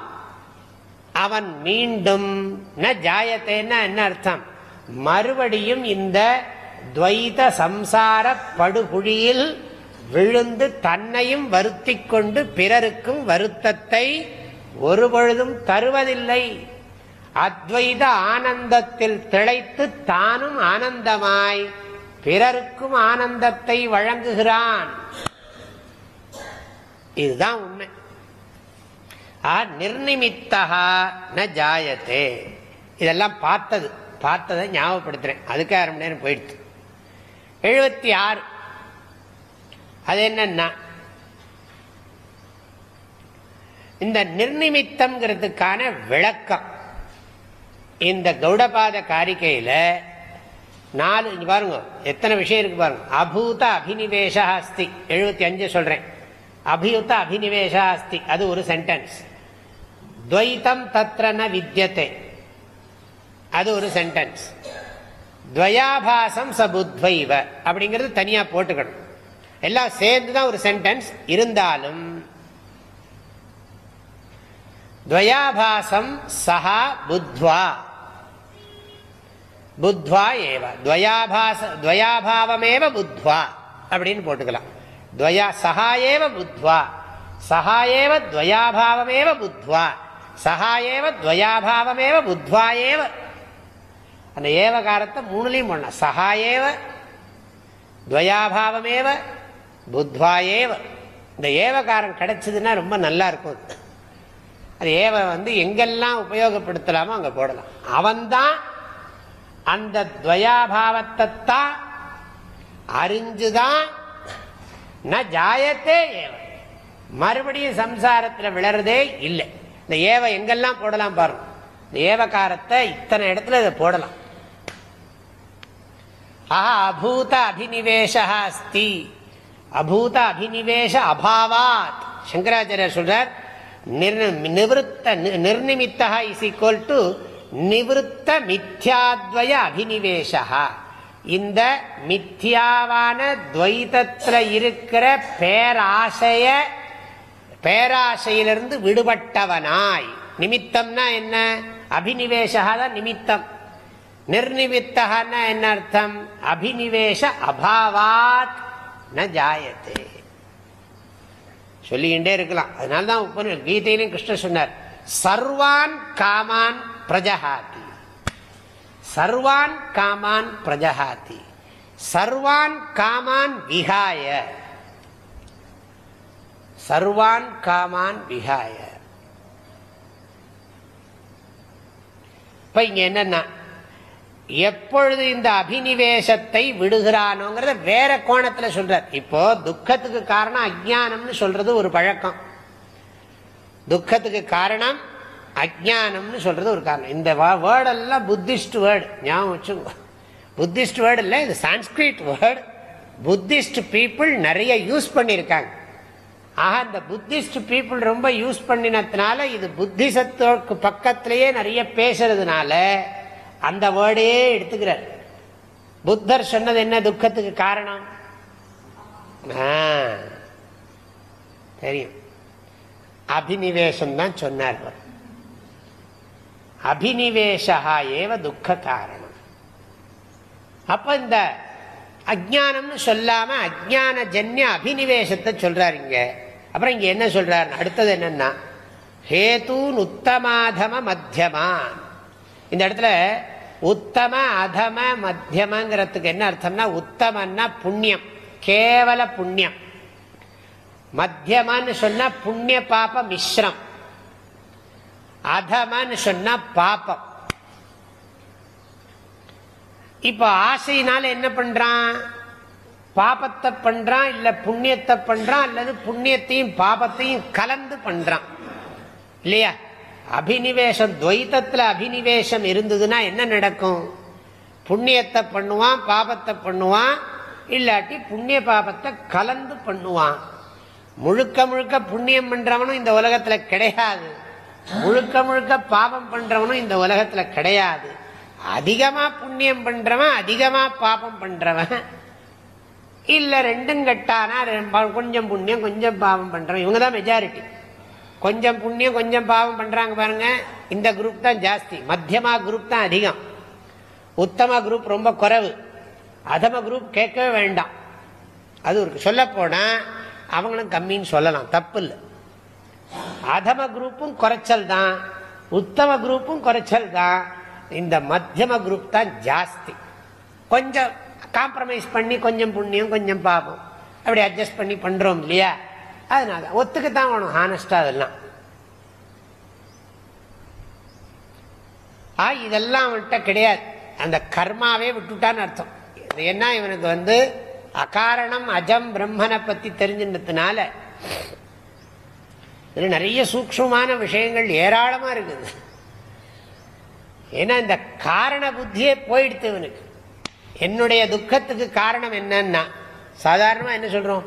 அவன் மீண்டும் ந ஜாயத்தேன்னா என்ன அர்த்தம்? மறுபடியும் இந்த துவைத சம்சார படுகுழியில் விழுந்து தன்னையும் வருத்தி கொண்டு பிறருக்கும் வருத்தத்தை ஒருபொழுதும் தருவதில்லை. அத்வைத ஆனந்தத்தில் திளைத்து தானும் ஆனந்தமாய் பிறருக்கும் ஆனந்தத்தை வழங்குகிறான். இதுதான் உண்மை. நிர்நிமித்தா ந ஜாயத்தே இதெல்லாம் பார்த்தது. பார்த்ததை ஞாபகப்படுத்துறேன். அதுக்கு அரை மணி நேரம் போயிடுச்சு. எழுபத்தி ஆறு அது என்னன்னா இந்த நிர்நிமித்தம்ங்கிறதுக்கான விளக்கம். இந்த கௌடபாத காரிக்கையில் நாலு பாருங்க எத்தனை விஷயம் இருக்கு பாருங்க. அபூத அபினிவேஷ அஸ்தி. எழுபத்தி அஞ்சு சொல்கிறேன் அபியுத்த அபினிவேஷ அஸ்தி. அது ஒரு சென்டென்ஸ் துவைத்தம் தத்ரன ந வித்தியத்தை அது ஒரு சென்டென்ஸ் துவயாபாசம் சபுத்வைவ அப்படிங்கிறது தனியாக போட்டுக்கணும். எல்லாம் சேர்ந்து தான் ஒரு சென்டென்ஸ் இருந்தாலும் துவயாபாசம் சஹா புத்வா. புத்வா ஏவ. துவயாபாச துவயாபாவமேவ புத்வா அப்படின்னு போட்டுக்கலாம். துவயா சஹாயேவ புத்வா. சஹாயேவ துவயாபாவமேவ புத்வா. சகாயேவ துவயாபாவமேவ புத்வா ஏவ. அந்த ஏவகாரத்தை மூணுலையும் பண்ணலாம் ஏவ துவயாபாவமேவ புத்வா ஏவ. இந்த ஏவகாரம் கிடைச்சதுன்னா ரொம்ப நல்லா இருக்கும் அது ஏவ வந்து எங்கெல்லாம் உபயோகப்படுத்தலாமோ அங்க போடலாம். அவன்தான் அந்த துவயாபாவத்தை தான் அறிஞ்சுதான் ந ஜாயத்தே ஏவ. மறுபடியும் சம்சாரத்தில் விளறதே இல்லை. இந்த ஏவ எங்கெல்லாம் போடலாம் பாருங்க. இந்த ஏவகாரத்தை இத்தனை இடத்துல இதை போடலாம். ஆஹா அபூத அபினிவேஷ அஸ்தி. அபூத அபினிவேஷ அபாவாத். சங்கராச்சாரியர் சொல்றார் நிவத்த நிர்நிமித்தா இஸ் ஈக்குவல் டு நிவத்த மித்யாத்வய அபினிவேஷா இந்த மித்யாவான துவைதத்தில் இருக்கிற பேராசைய பேராசையிலிருந்து விடுபட்டவனாய். நிமித்தம்னா என்ன? அபினிவேஷா தான் நிமித்தம். நிர்நிமித்தகன்னா என்ன அர்த்தம்? அபினிவேஷ அபாவாத் ந ஜாயத்தே சொல்லிக்கிட்டே இருக்கலாம். அதனால்தான் கீதையிலும் கிருஷ்ண சொன்னார் சர்வான் காமான் பிரஜஹாதி. சர்வான் காமான் பிரஜஹாதி. சர்வான் காமான் விகாய சர்வான் காமான் விகாய இப்ப இங்க என்னன்னா எப்பொழுது இந்த அபினிவேசத்தை விடுகிறானோங்கிறத வேற கோணத்துல சொல்றார். இப்போ துக்கத்துக்கு காரணம் அஜானம்னு சொல்றது ஒரு பழக்கம். துக்கத்துக்கு காரணம் அஜானம்னு சொல்றது ஒரு காரணம். இந்த வேர்டெல்லாம் புத்திஸ்ட் வேர்டு ஞாபகம் வச்சுங்க புத்திஸ்ட் வேர்டு இல்லை இது சான்ஸ்கிரிட் வேர்டு புத்திஸ்ட் பீப்புள் நிறைய யூஸ் பண்ணியிருக்காங்க. ஆக இந்த புத்திஸ்ட் பீப்புள் ரொம்ப யூஸ் பண்ணினதுனால இது புத்திசத்துக்கு பக்கத்திலேயே நிறைய பேசுறதுனால அந்த வேர்டே எடுத்துக்கிறார். புத்தர் சொன்னது என்ன துக்கத்துக்கு காரணம்? தெரியும். அபினிவேசம் தான் சொன்னார் அபினிவேஷா ஏவ துக்க காரணம். அப்ப இந்த அஜானம்னு சொல்லாம அஜான ஜன்ய அபினிவேசத்தை சொல்றாரு இங்க. அப்புறம் இங்க என்ன சொல்றாரு? அடுத்தது என்னன்னா ஹேதூன் உத்தமாதம மத்தியமான். இந்த இடத்துல உத்தம அதம மத்தியமங்கிறதுக்கு என்ன அர்த்தம்னா உத்தமன்னா புண்ணியம் கேவல புண்ணியம். மத்தியமான்னு சொன்னா புண்ணிய பாப மிஸ்ரம் அதமன்னு சொன்னா பாப்பம் இப்போ ஆசையினால என்ன பண்றான்? பாபத்தை பண்றான் இல்ல புண்ணியத்தை பண்றான் அல்லது புண்ணியத்தையும் பாபத்தையும் கலந்து பண்றான். இல்லையா? அபினிவேஷம் துவைத்தத்தில் அபினிவேஷம் இருந்ததுன்னா என்ன நடக்கும்? புண்ணியத்தை பண்ணுவான் பாபத்தை பண்ணுவான் இல்லாட்டி புண்ணிய பாபத்தை கலந்து பண்ணுவான். முழுக்க முழுக்க புண்ணியம் பண்றவனும் இந்த உலகத்துல கிடையாது. முழுக்க முழுக்க பாபம் பண்றவனும் இந்த உலகத்துல கிடையாது. அதிகமா புண்ணியம் பண்றவன் அதிகமா பாபம் பண்றவன். இல்ல ரெண்டும் கட்டானா கொஞ்சம் புண்ணியம் கொஞ்சம் பாவம் பண்றவன். இவங்கதான் மெஜாரிட்டி கொஞ்சம் புண்ணியம் கொஞ்சம் பாவம் பண்றாங்க பாருங்க. இந்த குரூப் தான் ஜாஸ்தி. மத்தியமா குரூப் தான் அதிகம். உத்தம குரூப் ரொம்ப குறைவு. அதம குரூப் கேட்கவே வேண்டாம். அது இருக்கு சொல்ல போனா அவங்களும் கம்மின்னு சொல்லலாம். தப்பு இல்லை. அதம குரூப்பும் குறைச்சல் தான். உத்தம குரூப்பும் குறைச்சல் தான். இந்த மத்தியம குரூப் தான் ஜாஸ்தி. கொஞ்சம் காம்ப்ரமைஸ் பண்ணி கொஞ்சம் புண்ணியம் கொஞ்சம் பாபம் அப்படி அட்ஜஸ்ட் பண்ணி பண்றோம் இல்லையா? அதனால ஒத்துக்கத்தான் வேணும். ஹானஸ்டா அதெல்லாம். ஆ இதெல்லாம் அவன்கிட்ட கிடையாது. அந்த கர்மாவே விட்டுட்டான்னு அர்த்தம். என்ன இவனுக்கு வந்து அகாரணம் அஜம் பிரம்மனை பத்தி தெரிஞ்சுன்றதுனால இது நிறைய சூக்ஷமான விஷயங்கள் ஏராளமா இருக்குது. ஏன்னா இந்த காரண புத்தியே போயிடுத்து இவனுக்கு. என்னுடைய துக்கத்துக்கு காரணம் என்னன்னா சாதாரணமா என்ன சொல்றோம்?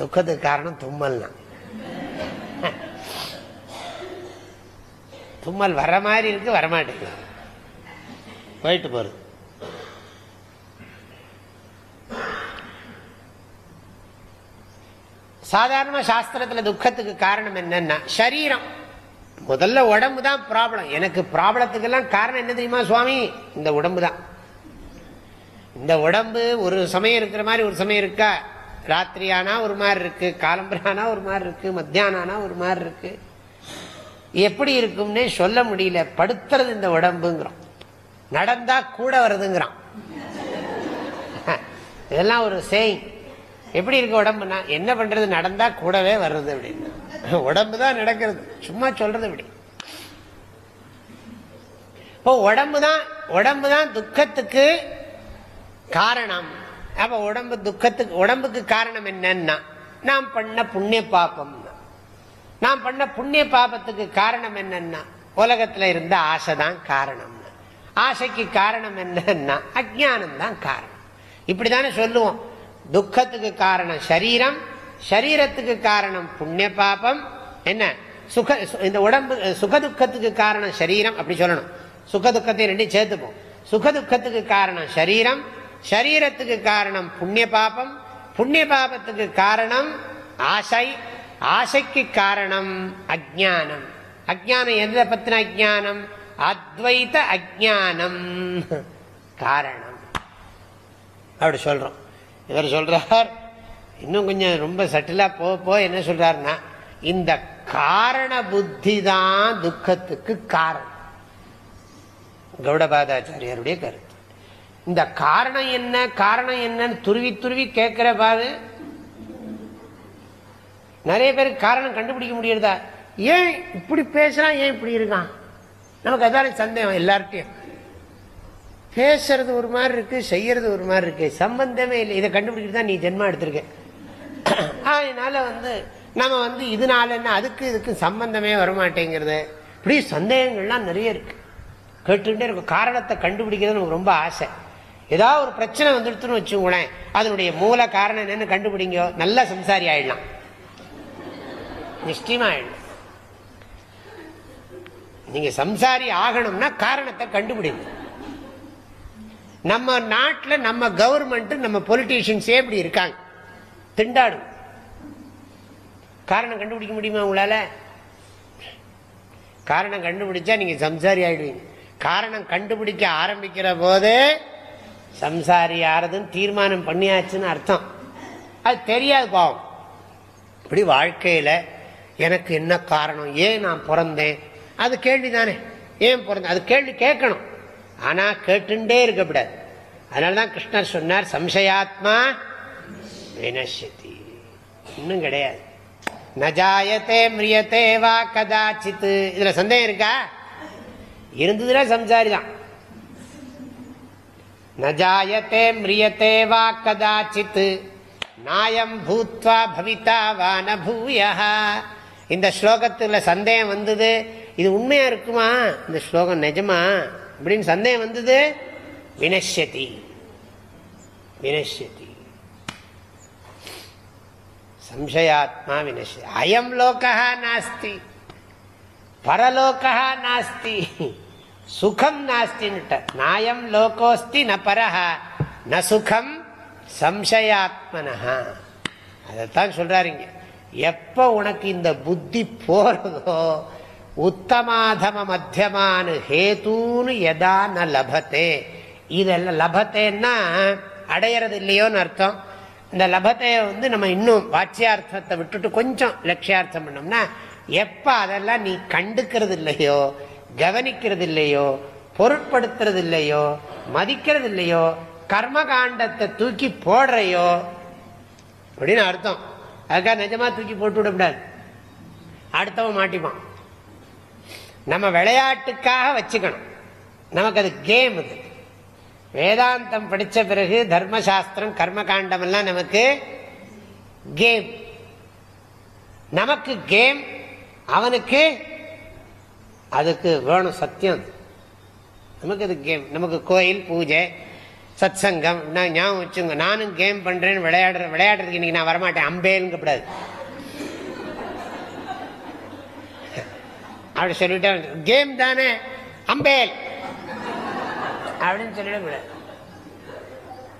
துக்கத்துக்கு காரணம் தும்மல்னா. தும்மல் வர மாதிரி இருக்கு வரமாட்டேங்குது. போயிட்டு போறது. சாதாரண சாஸ்திரத்துல துக்கத்துக்கு காரணம் என்னன்னா சரீரம். முதல்ல உடம்பு தான் ப்ராப்ளம் எனக்கு ப்ராப்ளத்துக்கெல்லாம் காரணம் என்ன தெரியுமா சுவாமி? இந்த உடம்பு தான். இந்த உடம்பு ஒரு சமயம் இருக்கிற மாதிரி ஒரு சமயம் இருக்கா? ராத்திரியானா ஒரு மாதிரி இருக்கு காலம்பரானா ஒரு மாதிரி இருக்கு மத்தியானானா ஒரு மாதிரி இருக்கு. எப்படி இருக்கும்னே சொல்ல முடியல. படுத்துறது இந்த உடம்புங்கிறோம். நடந்தா கூட வருதுங்கிறான். இதெல்லாம் ஒரு சேயிங் எப்படி இருக்கு உடம்புனா என்ன பண்றது? நடந்தா கூடவே வர்றது அப்படின்னு. உடம்பு தான் நடக்கிறது. சும்மா சொல்றது இப்படி. இப்போ உடம்பு தான் உடம்பு தான் துக்கத்துக்கு காரணம். அப்ப உடம்பு துக்கத்துக்கு உடம்புக்கு காரணம் என்னன்னா நாம் பண்ண புண்ணிய பாபம். நாம் பண்ண புண்ணிய பாபத்துக்கு காரணம் என்னன்னா உலகத்துல இருந்த ஆசை தான் காரணம். ஆசைக்கு காரணம் என்னன்னா அஜானம் தான் காரணம். இப்படிதானே சொல்லுவோம். துக்கத்துக்கு காரணம் சரீரம் சரீரத்துக்கு காரணம் புண்ணிய பாபம். என்ன? சுக இந்த உடம்பு சுக துக்கத்துக்கு காரணம் சரீரம் அப்படி சொல்லணும். சுகதுக்கத்தை ரெண்டையும் சேர்த்துப்போம். சுகதுக்கத்துக்கு காரணம் சரீரம் சரீரத்துக்கு காரணம் புண்ணிய பாபம் புண்ணிய பாபத்துக்கு காரணம் ஆசை ஆசைக்கு காரணம் அஜானம் அஜானம் எதை பத்தின அஜானம் அத்வைத அஜானம் காரணம். அப்படி சொல்றோம். இவர் சொல்றார் இன்னும் கொஞ்சம் ரொம்ப சட்டிலா போக போக என்ன சொல்றாருன்னா இந்த காரண புத்தி தான் துக்கத்துக்கு காரணம். கௌடபாதாச்சாரியருடைய கருத்து. இந்த காரணம் என்ன காரணம் என்னன்னு துருவி துருவி கேட்கிற பாரு. நிறைய பேருக்கு காரணம் கண்டுபிடிக்க முடியறதா? ஏன் இப்படி பேசுறான்? ஏன் இப்படி இருக்கான்? நமக்கு அதான சந்தேகம் எல்லார்ட்டையும் பேசுறது ஒரு மாதிரி இருக்கு செய்யறது ஒரு மாதிரி இருக்கு. சம்பந்தமே இல்லை. இதை கண்டுபிடிக்கிறது தான் நீ ஜென்மா எடுத்திருக்க. அதனால வந்து நம்ம வந்து இதனால என்ன அதுக்கு இதுக்கு சம்பந்தமே வரமாட்டேங்கிறது. இப்படி சந்தேகங்கள்லாம் நிறைய இருக்கு. கேட்டுக்கிட்டே இருக்கும். காரணத்தை கண்டுபிடிக்கிறது நமக்கு ரொம்ப ஆசை. ஏதாவது ஒரு பிரச்சனை வந்துடுத்துன்னு வச்சுக்கோங்களேன். அதனுடைய மூல காரணம் என்னன்னு கண்டுபிடிங்க. நல்ல சம்சாரி ஆயிடலாம். நிச்சயமா ஆயிடலாம். நீங்க சம்சாரி ஆகணும்னா காரணத்தை கண்டுபிடிங்க. நம்ம நாட்டில் நம்ம கவர்மெண்ட் நம்ம பொலிட்டீஷியன்ஸே இப்படி இருக்காங்க. திண்டாடும். காரணம் கண்டுபிடிக்க முடியுமா உங்களால? காரணம் கண்டுபிடிச்சா நீங்க சம்சாரி ஆயிடுவீங்க. காரணம் கண்டுபிடிக்க ஆரம்பிக்கிற போது சம்சாரி ஆறதுன்னு தீர்மானம் பண்ணியாச்சுன்னு அர்த்தம். அது தெரியாது பாவம். இப்படி வாழ்க்கையில் எனக்கு என்ன காரணம்? ஏன் நான் பிறந்தேன்? அது கேள்வி தானே ஏன் பிறந்தேன்? அது கேள்வி கேட்கணும். ஆனால் கேட்டுண்டே இருக்கக்கூடாது. அதனால தான் கிருஷ்ணர் சொன்னார் சம்சயாத்மா வினசதி இன்னும் கிடையாது. நஜாயத்தே மிரியத்தே வா கதாச்சித்து இதில் சந்தேகம் இருக்கா? இருந்ததுன்னா சம்சாரி தான் நஜாயத்தே மிரியத்தே வா கதாச்சித் நாயம் பூத்வா பவிதா வா நூய இந்த ஸ்லோகத்துல சந்தேகம் வந்தது. இது உண்மையா இருக்குமா? இந்த ஸ்லோகம் நிஜமா? அப்படின்னு சந்தேகம் வந்தது வினஷ்யதி வினஷ்யதி. சம்சயாத்மா வினஷ்ய அயம் லோகா நாஸ்தி பரலோகா நாஸ்தி. சுகம் நாஸ்தின்னுட்ட. நாயம் லோகோஸ்தி ந பரஹ. ந சுகம் சம்சயாத்மனஹா. அதைத்தான் சொல்றாருங்க. எப்போ உனக்கு இந்த புத்தி போறதோ உத்தமாதம மத்தியமான ஹேதூன்னு எதா ந லபத்தே. இதெல்லாம் லபத்தேன்னா அடையிறது இல்லையோன்னு அர்த்தம். இந்த லபத்தைய வந்து நம்ம இன்னும் வாட்சியார்த்தத்தை விட்டுட்டு கொஞ்சம் லட்சியார்த்தம் பண்ணோம்னா எப்போ அதெல்லாம் நீ கண்டுக்கிறது இல்லையோ கவனிக்கிறது இல்லையோ பொருட்படுத்துறது இல்லையோ மதிக்கிறது இல்லையோ கர்மகாண்டத்தை தூக்கி போடுறையோ? அப்படின்னு அர்த்தம். அதுக்காக நிஜமா தூக்கி போட்டு விடக்கூடாது. அடுத்தவன் மாட்டிப்பான். நம்ம விளையாட்டுக்காக வச்சுக்கணும். நமக்கு அது கேம் இது வேதாந்தம் படித்த பிறகு தர்மசாஸ்திரம் கர்மகாண்டம் எல்லாம் நமக்கு கேம் நமக்கு கேம் அவனுக்கு அதுக்கு வேணும் சத்தியம் நமக்கு அது கேம் நமக்கு கோயில் பூஜை சத் சங்கம் நான் ஞாபகம் வச்சுங்க நானும் கேம் பண்றேன்னு விளையாடுற விளையாடுறதுக்கு இன்னைக்கு நான் வரமாட்டேன். அம்பேலுங்கப்படாது அப்படி சொல்லிட்டேன் கேம் தானே? அம்பேல். அப்படின்னு சொல்லிடக்கூடாது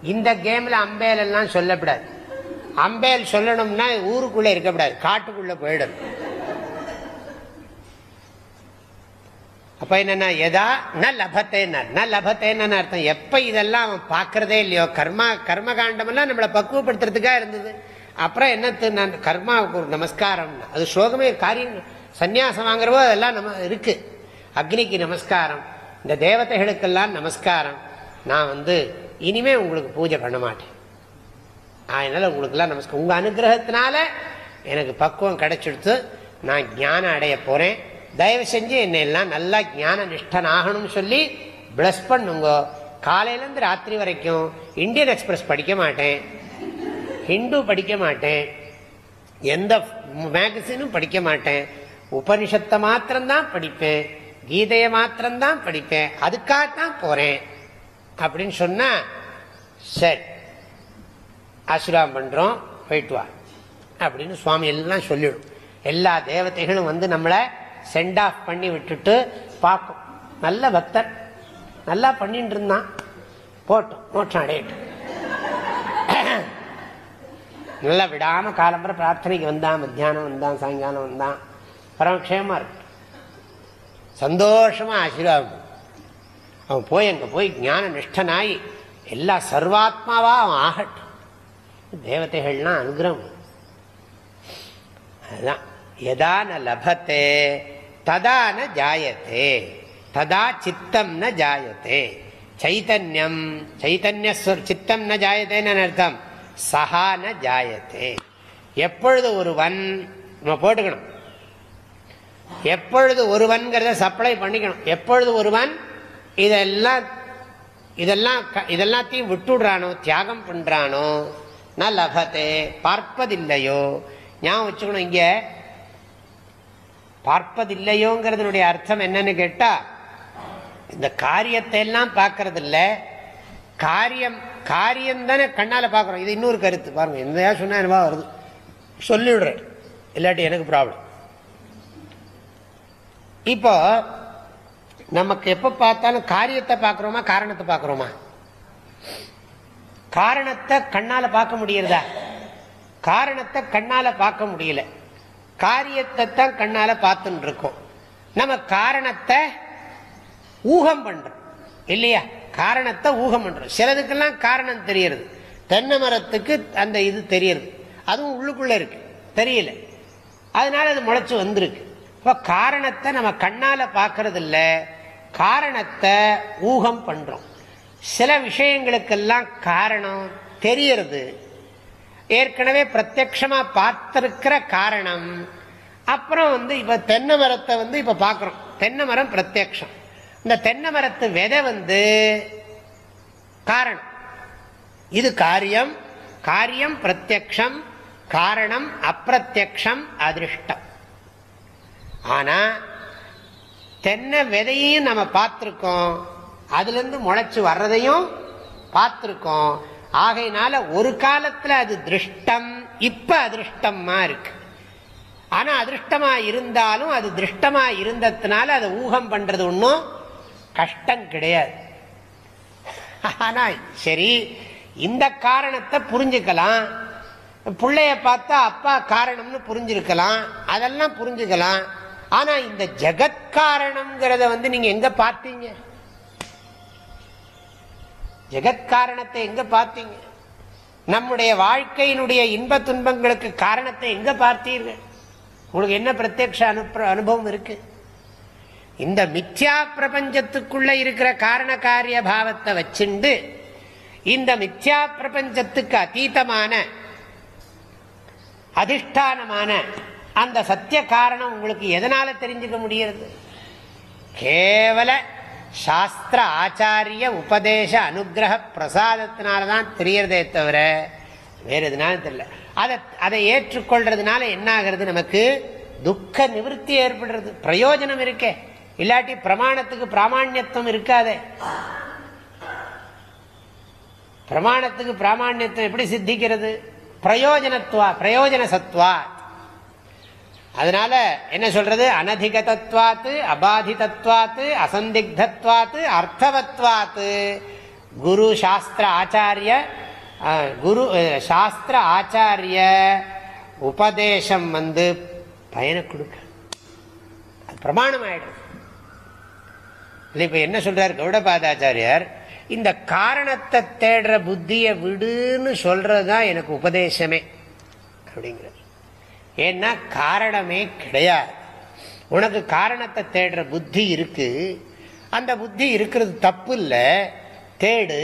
இந்த கேம்ல அம்பேல் எல்லாம் சொல்லப்படாது. அம்பேல் சொல்லணும்னா ஊருக்குள்ள இருக்கக்கூடாது. காட்டுக்குள்ள போயிடும் அப்ப என்னன்னா எதா ந லபத்தேன்னு ந லபத்தேன்னு அர்த்தம்? எப்ப இதெல்லாம் அவன் பாக்குறதே இல்லையோ கர்மா கர்ம காண்டமெல்லாம் நம்மளை பக்குவப்படுத்துறதுக்காக இருந்தது. அப்புறம் என்ன கர்மாவுக்கு ஒரு நமஸ்காரம் அது ஸ்லோகமே காரியம் சன்னியாசம் வாங்குறவோ அதெல்லாம் நம்ம இருக்கு. அக்னிக்கு நமஸ்காரம். இந்த தேவதைகளுக்கெல்லாம் நமஸ்காரம். நான் வந்து இனிமே உங்களுக்கு பூஜை பண்ண மாட்டேன். அதனால உங்களுக்கெல்லாம் நமஸ்காரம் உங்க அனுகிரகத்தினால எனக்கு பக்குவம் கிடைச்சிடுத்து நான் ஞானம் அடைய போறேன். தயவு செஞ்சு என்னெல்லாம் நல்லா ஞான நிஷ்டன் ஆகணும்னு சொல்லி பிளஸ் பண்ணுங்க. காலையிலேருந்து ராத்திரி வரைக்கும் இந்தியன் எக்ஸ்பிரஸ் படிக்க மாட்டேன். ஹிந்து படிக்க மாட்டேன். எந்த மேகசினும் படிக்க மாட்டேன். உபனிஷத்தை மாத்திரம்தான் படிப்பேன். கீதையை மாத்திரம்தான் படிப்பேன். அதுக்காகத்தான் போகிறேன் அப்படின்னு சொன்னால் சரி ஆசிராம் பண்ணுறோம் போயிட்டு வா. அப்படின்னு சுவாமி எல்லாம் சொல்லிடும். எல்லா தேவதைகளும் வந்து நம்மளை சென்ட் ஆஃப் பண்ணி விட்டுட்டு பார்க்கும். நல்ல பக்தர் நல்லா பண்ணிட்டு இருந்தான். போட்டோம். மோட்சம் அடையட்டும். நல்லா விடாம காலம்பர பிரார்த்தனைக்கு வந்தான். மத்தியானம் வந்தான். சாயங்காலம் வந்தான். பரமக்ஷேமா இருக்கு. சந்தோஷமா ஆசீர்வாதம். அவன் போய் அங்க போய் ஞான நிஷ்டனாய் எல்லா சர்வாத்மாவா அவன் ஆகட்டும். தேவதைகள்லாம் அனுகிரகம். அதுதான். எதா ந லபத்தே? ததா ந ஜாயத்தே ததா சித்தம் ந ஜாயத்தே சைத்தன்யம் சைத்தன்ய சித்தம் ந ஜாயத்தேன்னு அர்த்தம்? சஹா ந ஜாயத்தே எப்பொழுது ஒருவன் நம்ம போட்டுக்கணும். எப்பொழுது ஒருவன்கிறத சப்ளை பண்ணிக்கணும். எப்பொழுது ஒருவன் இதெல்லாம் இதெல்லாம் இதெல்லாத்தையும் விட்டுடுறானோ தியாகம் பண்ணுறானோ ந லபத்தே பார்ப்பதில்லையோ ஞாபகம் வச்சுக்கணும் இங்கே. பார்ப்பதில்லையோங்கிறதுனுடைய அர்த்தம் என்னன்னு கேட்டா இந்த காரியத்தை எல்லாம் பார்க்கறது இல்ல காரியம் காரியம் தானே கண்ணால பாக்குறோம் இது இன்னொரு கருத்து. பாருங்க எந்த சொன்னா என்னவா வருது? சொல்லிவிடுறேன். இல்லாட்டி எனக்கு ப்ராப்ளம் இப்போ நமக்கு எப்ப பார்த்தாலும் காரியத்தை பார்க்கிறோமா காரணத்தை பார்க்கிறோமா? காரணத்தை கண்ணால பார்க்க முடியறதா? காரணத்தை கண்ணால பார்க்க முடியல. காரியத்தை தான் கண்ணால பார்த்துட்டு இருக்கோம். நம்ம காரணத்தை ஊகம் பண்றோம். இல்லையா? காரணத்தை ஊகம் பண்றோம். சிலதுக்கெல்லாம் காரணம் தெரியறது தென்னை மரத்துக்கு அந்த இது தெரியறது அதுவும் உள்ளுக்குள்ள இருக்கு. தெரியல. அதனால அது முளைச்சு வந்திருக்கு. இப்போ காரணத்தை நம்ம கண்ணால பார்க்கறது இல்லை காரணத்தை ஊகம் பண்றோம். சில விஷயங்களுக்கெல்லாம் காரணம் தெரியறது ஏற்கனவே பிரத்யமா பார்த்திருக்கிற காரணம். அப்புறம் வந்து இப்ப தென்னை மரத்தை வந்து இப்ப பாக்குறோம் தென்னை மரம் பிரத்யக்ஷம். இந்த தென்னை மரத்து விதை வந்து காரணம். இது காரியம். காரியம் பிரத்யக்ஷம். காரணம் அப்பிரத்யக்ஷம் அதிருஷ்டம். ஆனா தென்னை விதையையும் நம்ம பார்த்திருக்கோம். அதுல இருந்து முளைச்சு வர்றதையும் பார்த்திருக்கோம். ஆகையினால ஒரு காலத்துல அது திருஷ்டம் இப்ப அதிருஷ்டமா இருக்கு. ஆனா அதிருஷ்டமா இருந்தாலும் அது திருஷ்டமா இருந்ததுனால அதை ஊகம் பண்றது ஒன்றும் கஷ்டம் கிடையாது. ஆனா சரி இந்த காரணத்தை புரிஞ்சுக்கலாம். பிள்ளைய பார்த்தா அப்பா காரணம்னு புரிஞ்சிருக்கலாம். அதெல்லாம் புரிஞ்சுக்கலாம். ஆனா இந்த ஜெகத்காரணம்ங்கிறத வந்து நீங்க எங்க பார்த்தீங்க? ஜெகத்காரணத்தை எங்க பார்த்தீங்க? நம்முடைய வாழ்க்கையினுடைய இன்ப துன்பங்களுக்கு காரணத்தை எங்க பார்த்தீர்கள் உங்களுக்கு என்ன பிரத்யக்ஷ அனுபவம் இருக்கு? இந்த மித்யா பிரபஞ்சத்துக்குள்ள இருக்கிற காரண காரிய பாவத்தை வச்சுண்டு இந்த மித்யா பிரபஞ்சத்துக்கு அதீதமான அதிஷ்டானமான அந்த சத்திய காரணம் உங்களுக்கு எதனால தெரிஞ்சுக்க முடியறது கேவல சாஸ்திர ஆச்சாரிய உபதேச அனுகிரக பிரசாதத்தினாலதான் தெரியறதே தவிர வேற எதுனாலும் தெரியல. அதை அதை ஏற்றுக்கொள்றதுனால என்ன ஆகிறது நமக்கு? துக்க நிவர்த்தி ஏற்படுறது. பிரயோஜனம் இருக்கே. இல்லாட்டி பிரமாணத்துக்கு பிராமணியத்துவம் இருக்காதே. பிரமாணத்துக்கு பிராமணியத்துவம் எப்படி சித்திக்கிறது? பிரயோஜனத்துவா பிரயோஜன சத்வா அதனால என்ன சொல்றது? அனதிகதத்வாத்து அபாதிதத்வாத்து அசந்திக்தத்வாத்து அர்த்தவத்வாத்து. குரு சாஸ்திர ஆச்சாரிய குரு சாஸ்திர ஆச்சாரிய உபதேசம் வந்து பயனை கொடுக்க. பிரமாணம் ஆயிடும் இப்ப என்ன சொல்றாரு கௌடபாதாச்சாரியார்? இந்த காரணத்தை தேடுற புத்திய விடுன்னு சொல்றதுதான் எனக்கு உபதேசமே அப்படிங்கிற ஏன்னா காரணமே கிடையாது. உனக்கு காரணத்தை தேடுற புத்தி இருக்கு. அந்த புத்தி இருக்கிறது தப்பு இல்லை தேடு.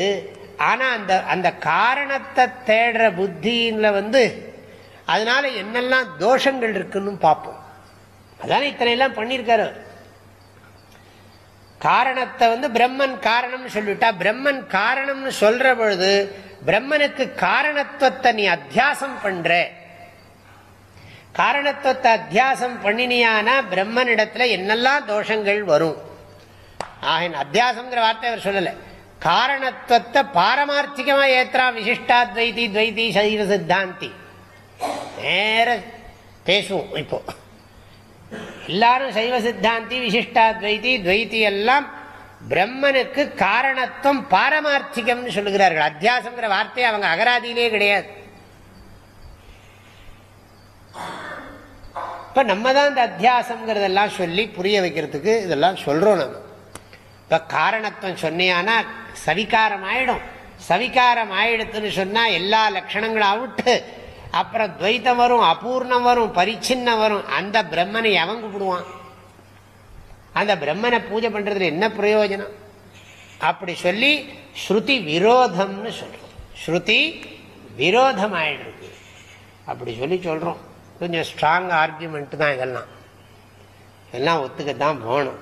ஆனால் அந்த அந்த காரணத்தை தேடுற புத்தியில் வந்து அதனால என்னெல்லாம் தோஷங்கள் இருக்குன்னு பார்ப்போம் அதான இத்தனை எல்லாம் பண்ணியிருக்காரு. காரணத்தை வந்து பிரம்மன் காரணம்னு சொல்லிவிட்டா பிரம்மன் காரணம்னு சொல்ற பொழுது பிரம்மனுக்கு காரணத்துவத்தை நீ அத்தியாசம் பண்ற. காரணத்துவத்தை அத்தியாசம் பண்ணினியானா பிரம்மனிடத்தில் என்னெல்லாம் தோஷங்கள் வரும்? ஆகின் அத்தியாசங்கிற வார்த்தை அவர் சொல்லல. காரணத்துவத்தை பாரமார்த்திகமா ஏத்துறா விசிஷ்டாத்வைதி துவைதி சைவ சித்தாந்தி. நேர பேசுவோம் இப்போ. எல்லாரும் சைவ சித்தாந்தி விசிஷ்டாத்வைதி துவைதி எல்லாம் பிரம்மனுக்கு காரணத்துவம் பாரமார்த்திகம் சொல்லுகிறார்கள். அத்தியாசங்கிற வார்த்தை அவங்க அகராதியிலே கிடையாது. அப்போ நம்ம தான் இந்த அத்தியாசம்ங்கிறதெல்லாம் சொல்லி புரிய வைக்கிறதுக்கு இதெல்லாம் சொல்கிறோம் நம்ம இப்போ காரணத்துவம் சொன்னியானா சவிகாரம் ஆயிடும் சவிகாரம் ஆயிடுத்துன்னு சொன்னால் எல்லா லட்சணங்களும் அவுட்டு. அப்புறம் துவைத்தம் வரும் அபூர்ணம் வரும் பரிச்சின்னம் வரும். அந்த பிரம்மனை அவன் கூப்பிடுவான்? அந்த பிரம்மனை பூஜை பண்ணுறதுல என்ன பிரயோஜனம்? அப்படி சொல்லி ஸ்ருதி விரோதம்னு சொல்கிறோம் ஸ்ருதி விரோதம் ஆயிடுது அப்படி சொல்லி சொல்கிறோம் கொஞ்சம் ஸ்ட்ராங் ஆர்குமெண்ட் தான் இதெல்லாம். எல்லாம் ஒத்துக்கத்தான் போகணும்.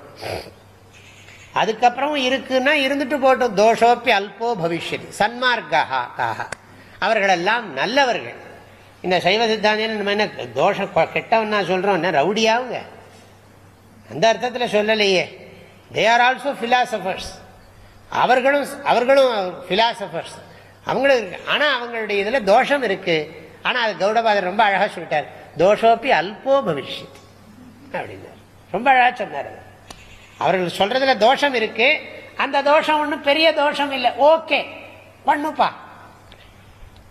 அதுக்கப்புறம் இருக்குன்னா இருந்துட்டு போட்டோம் தோஷோப்பி அல்போ பவிஷ்யதி. சன்மார்க்காக அவர்களெல்லாம் நல்லவர்கள். இந்த சைவ சித்தாந்தியில் நம்ம என்ன தோஷம் கெட்டவன் நான் சொல்கிறோம் என்ன ரவுடியாவுங்க? அந்த அர்த்தத்தில் சொல்லலையே. தே ஆர் ஆல்சோ ஃபிலாசபர்ஸ் அவர்களும் அவர்களும் ஃபிலாசபர்ஸ் அவங்களும் இருக்கு. ஆனால் அவங்களுடைய இதில் தோஷம் இருக்குது ஆனால் அது கௌடபாதர் ரொம்ப அழகாக சொல்லிட்டார். தோஷோப்பி அல்போ பவிஷ்யத். அப்படின்னார். ரொம்ப அழகாக சொன்னார் அவர்கள் சொல்றதுல தோஷம் இருக்கு அந்த தோஷம் ஒன்றும் பெரிய தோஷம் இல்லை. ஓகே பண்ணுப்பா.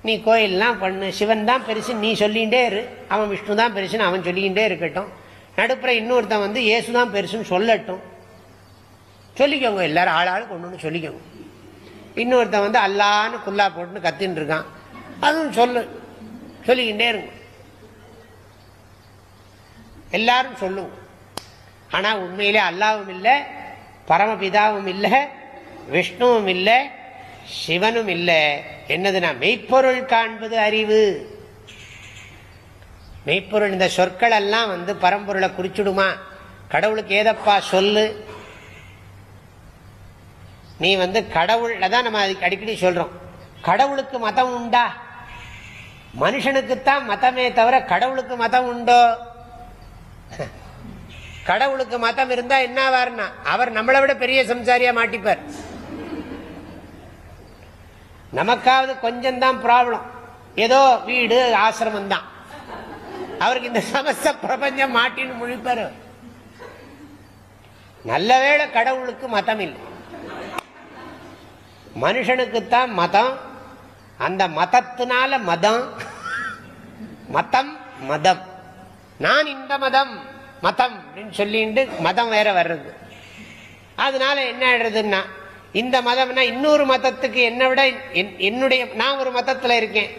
நீ கோயில்லாம் பண்ணு சிவன் தான் பெருசு நீ சொல்லிகிட்டே இரு. அவன் விஷ்ணு தான் பெருசுன்னு அவன் சொல்லிக்கிட்டே இருக்கட்டும். நடுப்புற இன்னொருத்தன் வந்து இயேசு தான் பெருசுன்னு சொல்லட்டும். சொல்லிக்கோங்க எல்லாரும் ஆள் ஆள் கொண்டு வந்து சொல்லிக்கோங்க. இன்னொருத்தன் வந்து அல்லான்னு குல்லா போட்டுன்னு கத்தின்னு இருக்கான் அதுவும் சொல்லு. சொல்லிக்கிட்டே இருங்க. எல்லாரும் சொல்லுவோம். ஆனால் உண்மையிலே அல்லாவும் இல்லை பரமபிதாவும் இல்லை விஷ்ணுவும் இல்லை சிவனும் இல்லை. என்னதுன்னா மெய்ப்பொருள் காண்பது அறிவு. மெய்ப்பொருள் இந்த சொற்கள் எல்லாம் வந்து பரம்பொருளை குறிச்சுடுமா? கடவுளுக்கு ஏதப்பா சொல்லு? நீ வந்து கடவுள் தான் நம்ம அதுக்கு அடிக்கடி சொல்றோம். கடவுளுக்கு மதம் உண்டா? மனுஷனுக்குத்தான் மதமே தவிர கடவுளுக்கு மதம் உண்டோ? கடவுளுக்கு மதம் இருந்தா என்னவாருன்னா அவர் நம்மளை விட பெரிய சம்சாரியா மாட்டிப்பார். நமக்காவது கொஞ்சம் தான் ப்ராப்ளம் ஏதோ வீடு ஆசிரமம் தான் அவருக்கு இந்த சமஸ்த பிரபஞ்சம் மாட்டின்னு முழிப்பார் நல்ல வேளை கடவுளுக்கு மதம் இல்லை. மனுஷனுக்குத்தான் மதம் அந்த மதத்தினால மதம் மதம் மதம். நான் இந்த மதம் மதம் அப்படின்னு சொல்லிட்டு மதம் வேற வர்றது. அதனால என்ன ஆயிடுறதுன்னா இந்த மதம்னா இன்னொரு மதத்துக்கு என்னை விட என்னுடைய நான் ஒரு மதத்துல இருக்கேன்.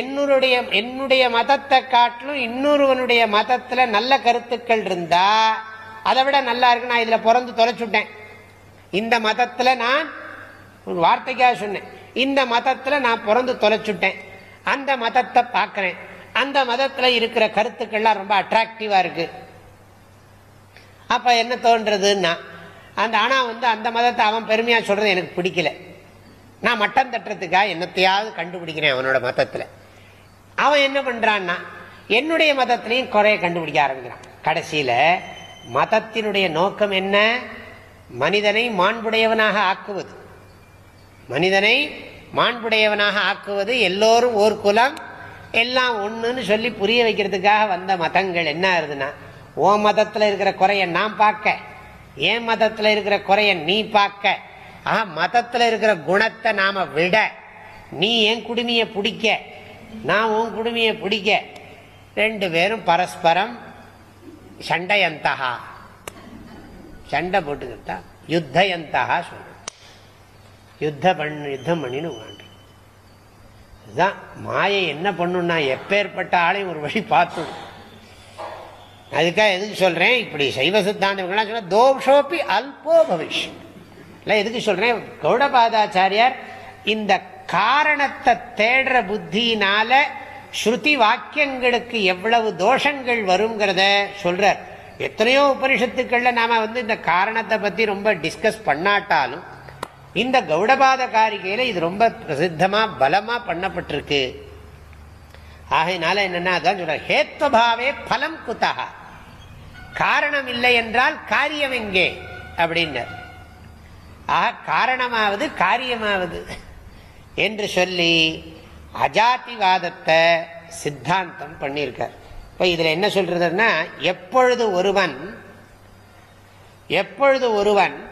என்னுடைய என்னுடைய மதத்தை காட்டிலும் இன்னொருவனுடைய மதத்துல நல்ல கருத்துக்கள் இருந்தா அதை விட நல்லா இருக்கு நான் இதுல பிறந்து தொலைச்சுட்டேன். இந்த மதத்துல நான் வார்த்தைக்காக சொன்னேன். இந்த மதத்துல நான் பிறந்து தொலைச்சுட்டேன். அந்த மதத்தை பார்க்குறேன். அந்த மதத்தில் இருக்கிற கருத்துக்கள்லாம் ரொம்ப அட்ராக்டிவாக இருக்கு. அப்போ என்ன தோன்றதுன்னா அந்த ஆனால் வந்து அந்த மதத்தை அவன் பெருமையாக சொல்றது எனக்கு பிடிக்கல. நான் மட்டம் தட்டுறதுக்காக என்னத்தையாவது கண்டுபிடிக்கிறேன் அவனோட மதத்தில். அவன் என்ன பண்ணுறான்னா என்னுடைய மதத்திலையும் குறைய கண்டுபிடிக்க ஆரம்பிக்கிறான். கடைசியில் மதத்தினுடைய நோக்கம் என்ன? மனிதனை மாண்புடையவனாக ஆக்குவது. மனிதனை மாண்புடையவனாக ஆக்குவது எல்லோரும் ஓர் குலம் எல்லாம் ஒன்றுன்னு சொல்லி புரிய வைக்கிறதுக்காக வந்த மதங்கள் என்ன ஆகுதுன்னா ஓ மதத்தில் இருக்கிற குறைய நான் பார்க்க. என் மதத்தில் இருக்கிற குறைய நீ பார்க்க. ஆஹா மதத்தில் இருக்கிற குணத்தை நாம விட. நீ என் குடுமையை பிடிக்க. நான் உன் குடுமையை பிடிக்க. ரெண்டு பேரும் பரஸ்பரம் சண்டையந்தகா. சண்டை போட்டுக்கிட்டா யுத்தயந்தகா சொல்ற யுத்த பண்ணு யுத்தம் பண்ணின்னு உட்காண்டு அதுதான் மாயை என்ன பண்ணுன்னா எப்பேற்பட்ட ஆளையும் ஒரு வழி பார்த்தோம் அதுக்காக எதுக்கு சொல்கிறேன் இப்படி சைவ சித்தாந்தங்கள்லாம் சொன்னால் தோஷோப்பி அல்போ பவிஷ்யம் இல்லை எதுக்கு சொல்கிறேன் கௌடபாதாச்சாரியார் இந்த காரணத்தை தேடுற புத்தியினால ஸ்ருதி வாக்கியங்களுக்கு எவ்வளவு தோஷங்கள் வருங்கிறத சொல்கிறார் எத்தனையோ உபனிஷத்துக்களில் நாம் வந்து இந்த காரணத்தை பற்றி ரொம்ப டிஸ்கஸ் பண்ணாட்டாலும் இந்த கௌடபாத காரிகையில இது ரொம்ப பிரசித்தமா பலமா பண்ணப்பட்டிருக்கு. ஆகையினால என்னன்னா அதான் சொல்ற ஹேத்வபாவே பலம் குத்தகா காரணம் இல்லை என்றால் காரியம் எங்கே? அப்படின்னார். ஆக காரணமாவது காரியமாவது. என்று சொல்லி அஜாதிவாதத்தை சித்தாந்தம் பண்ணியிருக்கார். இப்போ இதில் என்ன சொல்றதுன்னா எப்பொழுது ஒருவன் எப்பொழுது ஒருவன்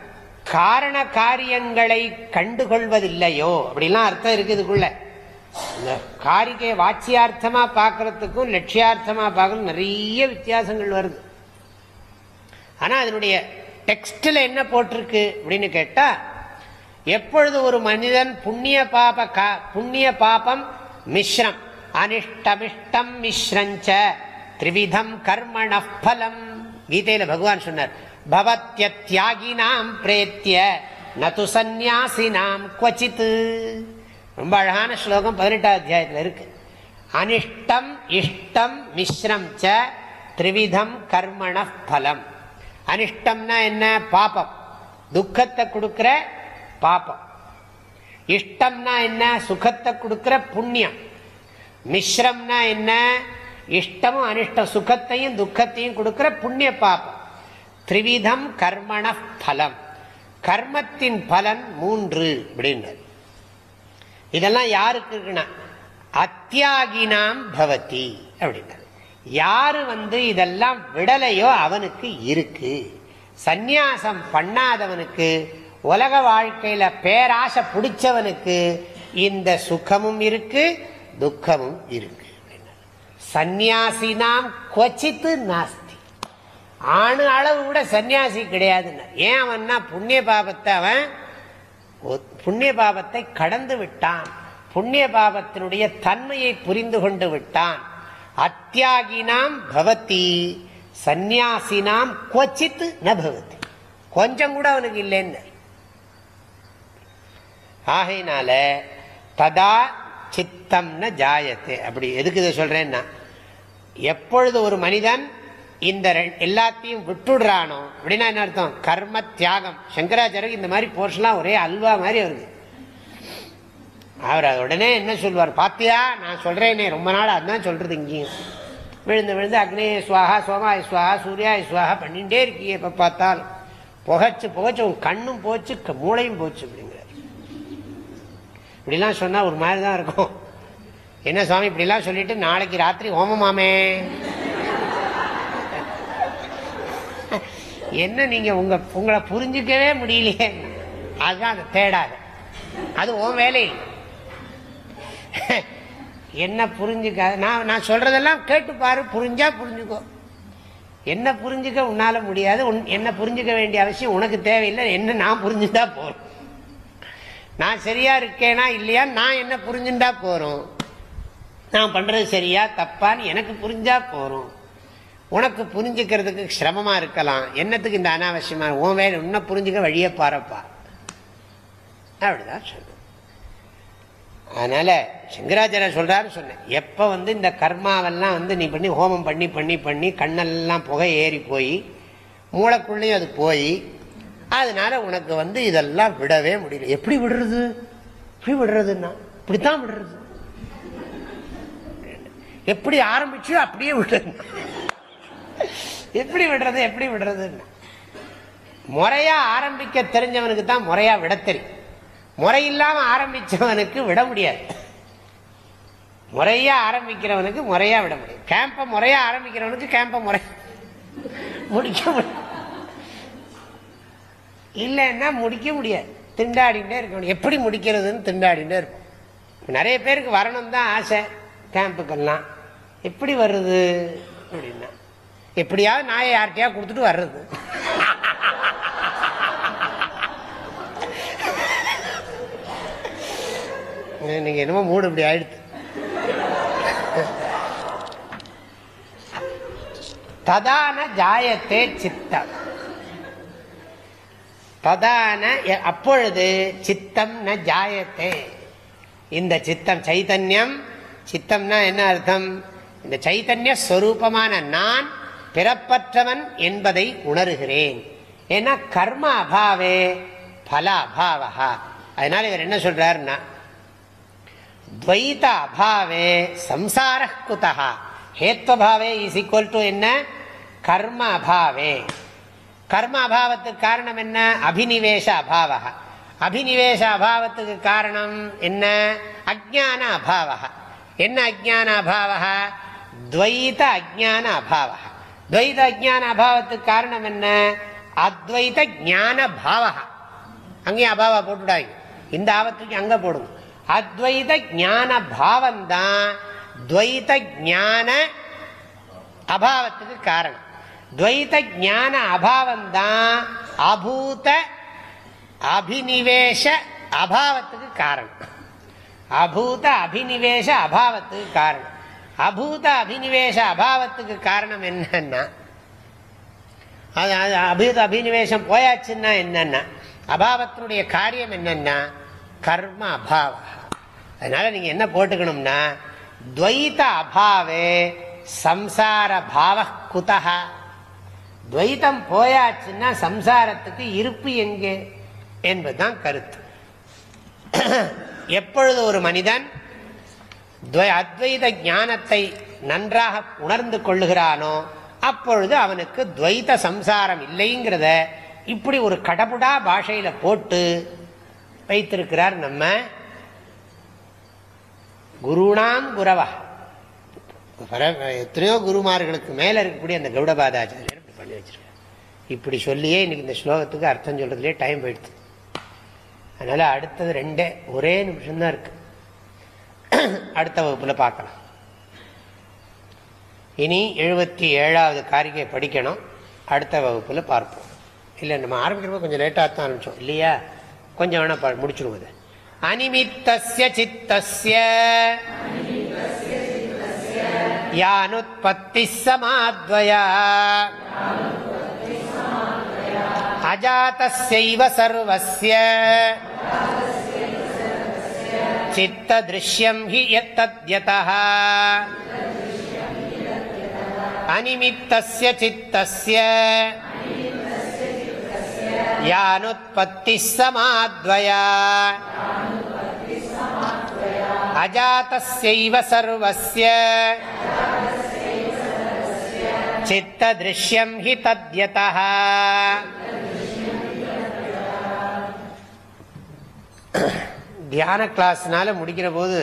காரண காரியங்களை கண்டுகொள்வதில்லையோ? அப்படிலாம் அர்த்தம் இருக்கு இதுக்குள்ள. இந்த காரிகை வாட்சியார்த்தமா பார்க்கறதுக்கும் லட்சியார்த்தமா பார்க்கறது நிறைய வித்தியாசங்கள் வருது. ஆனா அதனுடைய டெக்ஸ்டில் என்ன போட்டிருக்கு அப்படின்னு கேட்டா எப்பொழுது ஒரு மனிதன் புண்ணிய பாப புண்ணிய பாபம் மிஸ்ரம் அனிஷ்டமிஷ்டம் மிஸ்ரஞ்ச திரிவிதம் கர்மண பலம். கீதையில பகவான் சொன்னார் பவத்தியாகினாம் பிரேத்திய நது சந்நியாசினாம் குவச்சித்து ரொம்ப அழகான ஸ்லோகம் பதினெட்டாம் அத்தியாயத்தில் இருக்கு. அனிஷ்டம் இஷ்டம் மிஸ்ரம் ச திரிவிதம் கர்மண பலம். அனிஷ்டம்னா என்ன? பாபம். துக்கத்தை கொடுக்கிற பாபம். இஷ்டம்னா என்ன? சுகத்தை கொடுக்கிற புண்ணியம். மிஸ்ரம்னா என்ன? இஷ்டமும் அனிஷ்டம் சுகத்தையும் துக்கத்தையும் கொடுக்கிற புண்ணிய பாபம். திரிவிதம் கர்மண பலம். கர்மத்தின் பலன் மூன்று அப்படின்னு இதெல்லாம் யாருக்கு இருக்குன்னா அத்தியாகினாம் பவதி அப்படின்னா யாரு வந்து இதெல்லாம் விடலையோ அவனுக்கு இருக்கு. சந்நியாசம் பண்ணாதவனுக்கு உலக வாழ்க்கையில பேராசை பிடிச்சவனுக்கு இந்த சுகமும் இருக்கு துக்கமும் இருக்கு சந்நியாசினாம் கொச்சித்து நாஸ்தி. ஆணு அளவு கூட சன்னியாசி கிடையாதுன்னு. ஏன் அவன்னா புண்ணிய பாபத்தை அவன் புண்ணிய பாபத்தை கடந்து விட்டான். புண்ணிய பாபத்தினுடைய தன்மையை புரிந்து கொண்டு விட்டான். அத்தியாகினாம் பவதி சந்நியாசினாம் கொச்சித்து ந பவதி. கொஞ்சம் கூட அவனுக்கு இல்லைன்னு. ஆகையினால ததா சித்தம் ந ஜாயத்தை. அப்படி எதுக்கு இதை சொல்றேன்னா எப்பொழுது ஒரு மனிதன் இந்த எல்லாத்தையும் விட்டுடுறானோ? அப்படின்னா என்ன அர்த்தம்? கர்ம தியாகம். சங்கராச்சாரியருக்கு இந்த மாதிரி போர்ஷன்லாம் ஒரே அல்வா மாதிரி வருது. அவர் உடனே என்ன சொல்வார் பாத்தியா நான் சொல்றேனே. ரொம்ப நாள் அதுதான் சொல்றது இங்கேயும். விழுந்து விழுந்து அக்னே சுவாகா சோமாய சுவாகா சூர்யா சுவாகா பண்ணிகிட்டே இருக்கீங்க எப்போ பார்த்தாலும். புகைச்சு புகைச்சு உன் கண்ணும் போச்சு மூளையும் போச்சு அப்படிங்கிறார். இப்படிலாம் சொன்னால் ஒரு மாதிரி தான் இருக்கும். என்ன சுவாமி இப்படிலாம் சொல்லிட்டு நாளைக்கு ராத்திரி ஹோமமாமே? என்ன நீங்க உங்க உங்களை புரிஞ்சுக்கவே முடியலையே. அதுதான் அதை தேடாது. அது உன் வேலை என்ன புரிஞ்சுக்க நான் நான் சொல்றதெல்லாம் கேட்டு பாரு. புரிஞ்சா புரிஞ்சுக்கோ. என்ன புரிஞ்சுக்க உன்னால முடியாது. என்ன புரிஞ்சுக்க வேண்டிய அவசியம் உனக்கு தேவையில்லை. என்ன நான் புரிஞ்சுட்டா போறோம். நான் சரியா இருக்கேனா இல்லையா? நான் என்ன புரிஞ்சுட்டா போறோம்? நான் பண்றது சரியா? தப்பான்னு எனக்கு புரிஞ்சா போறோம். உனக்கு புரிஞ்சுக்கிறதுக்கு சிரமமா இருக்கலாம். என்னத்துக்கு இந்த அனாவசியமா? உன் வேலை உன்ன புரிஞ்சுக்க வழியை பாருப்பா. அப்படிதான் சொன்னேன் அதனால சங்கராச்சாரிய சொல்றாரு சொன்னேன். எப்ப வந்து இந்த கர்மாவெல்லாம் வந்து நீ பண்ணி ஹோமம் பண்ணி பண்ணி பண்ணி கண்ணெல்லாம் புகை ஏறி போய் மூளைக்குள்ளேயும் அது போய் அதனால உனக்கு வந்து இதெல்லாம் விடவே முடியல. எப்படி விடுறது? எப்படி விடுறதுன்னா? இப்படித்தான் விடுறது. எப்படி ஆரம்பிச்சு அப்படியே விடுறது எப்படி விடுறது எப்படி விடுறதுன்னு. முறையா ஆரம்பிக்க தெரிஞ்சவனுக்கு தான் முறையா விட தெரியும். முறையில்லாம ஆரம்பிச்சவனுக்கு விட முடியாது. முறையா ஆரம்பிக்கிறவனுக்கு முறையா விட முடியும். கேம்ப முறையா ஆரம்பிக்கிறவனுக்கு கேம்ப முறை முடிக்க முடியும். இல்லைன்னா முடிக்க முடியாது. திண்டாடிட்டே இருக்கணும் எப்படி முடிக்கிறதுன்னு திண்டாடிட்டே இருக்கும் நிறைய பேருக்கு வரணும் தான் ஆசை கேம்புக்கெல்லாம் எப்படி வருது அப்படின்னா எப்படியாவது நாயை யார்கிட்டயா கொடுத்துட்டு வர்றது. நீங்க என்னமோ மூடு இப்படி ஆயிடுத்து ததான ஜாயத்தே சித்தம். ததான அப்பொழுது சித்தம் ந ஜாயத்தே. இந்த சித்தம் சைத்தன்யம் சித்தம்னா என்ன அர்த்தம்? இந்த சைத்தன்ய ஸ்வரூபமான நான் பிறப்பற்றவன் என்பதை உணர்கிறேன். ஏன்னா கர்ம அபாவே பல அபாவா அதனால இவர் என்ன சொல்றாருன்னா துவைத அபாவே சம்சார குதா ஹேத்வபாவே இஸ் ஈக்குவல் டு என்ன? கர்ம அபாவே. கர்ம அபாவத்துக்கு காரணம் என்ன? அபினிவேஷ அபாவ அபினிவேஷ அபாவத்துக்கு காரணம் என்ன? அஜான அபாவ என்ன அஜான அபாவ துவைத அஜான அபாவ துவைத அஜான அபாவத்துக்கு காரணம் என்ன? அத்வைத ஜான பாவகா அங்கேயும் அபாவா போட்டுடாங்க இந்த ஆபத்துக்கு அங்க போடுங்க. அத்வைத ஜான பாவம் தான் துவைத ஞான அபாவத்துக்கு காரணம். துவைத ஜான அபாவம் தான் அபூத அபினிவேஷ அபாவத்துக்கு காரணம். அபூத அபினிவேஷ அபாவத்துக்கு காரணம். அபூத அபினிவேஷ அபாவத்துக்கு காரணம் என்னன்னா அது அபூத அபினிவேஷம் போயாச்சுன்னா என்னன்னா அபாவத்தினுடைய காரியம் என்னன்னா கர்ம அபாவ. அதனால நீங்க என்ன போட்டுக்கணும்னா துவைத அபாவே சம்சார பாவ குதா துவைத்தம் போயாச்சுன்னா சம்சாரத்துக்கு இருப்பு எங்கே? என்பதுதான் கருத்து. எப்பொழுது ஒரு மனிதன் அத்வைத ஞானத்தை நன்றாக உணர்ந்து கொள்ளுகிறானோ அப்பொழுது அவனுக்கு துவைத சம்சாரம் இல்லைங்கிறத இப்படி ஒரு கடபுடா பாஷையில போட்டு வைத்திருக்கிறார் நம்ம குருணாம் குரவா. எத்தனையோ குருமார்களுக்கு மேல இருக்கக்கூடிய அந்த கௌடபாதாச்சாரியர் இப்படி பண்ணி வச்சிருக்கார். இப்படி சொல்லியே இன்னைக்கு இந்த ஸ்லோகத்துக்கு அர்த்தம் சொல்றதுலேயே டைம் போயிடுது. அதனால அடுத்தது ரெண்டே ஒரே நிமிஷம் தான் இருக்கு. அடுத்த வகுப்புல பார்க்கலாம். இனி எழுபத்தி ஏழாவது காரிகை படிக்கணும். அடுத்த வகுப்புல பார்ப்போம். இல்லை நம்ம ஆரம்பிக்கிறப்ப கொஞ்சம் லேட்டாக தான் ஆரம்பிச்சோம். இல்லையா? கொஞ்சம் வேணா முடிச்சிருவோம் அனிமித்தஸ்ய சித்தஸ்ய. யானுத்பத்தி சமாத்வயா. அஜாத்தஸ்யைவ சர்வஸ்ய. சித்ததிருஷ்யம் ஹி எத்தத்யதா அனிமித்தஸ்ய சித்தஸ்ய. யானுத்பத்தி சமாத்வயா. அஜாத்தஸ்யைவ சர்வஸ்ய. சித்ததிருஷ்யம் ஹி தத்யதா Yeah. தியான கிளாஸ்னால முடிக்கிற போது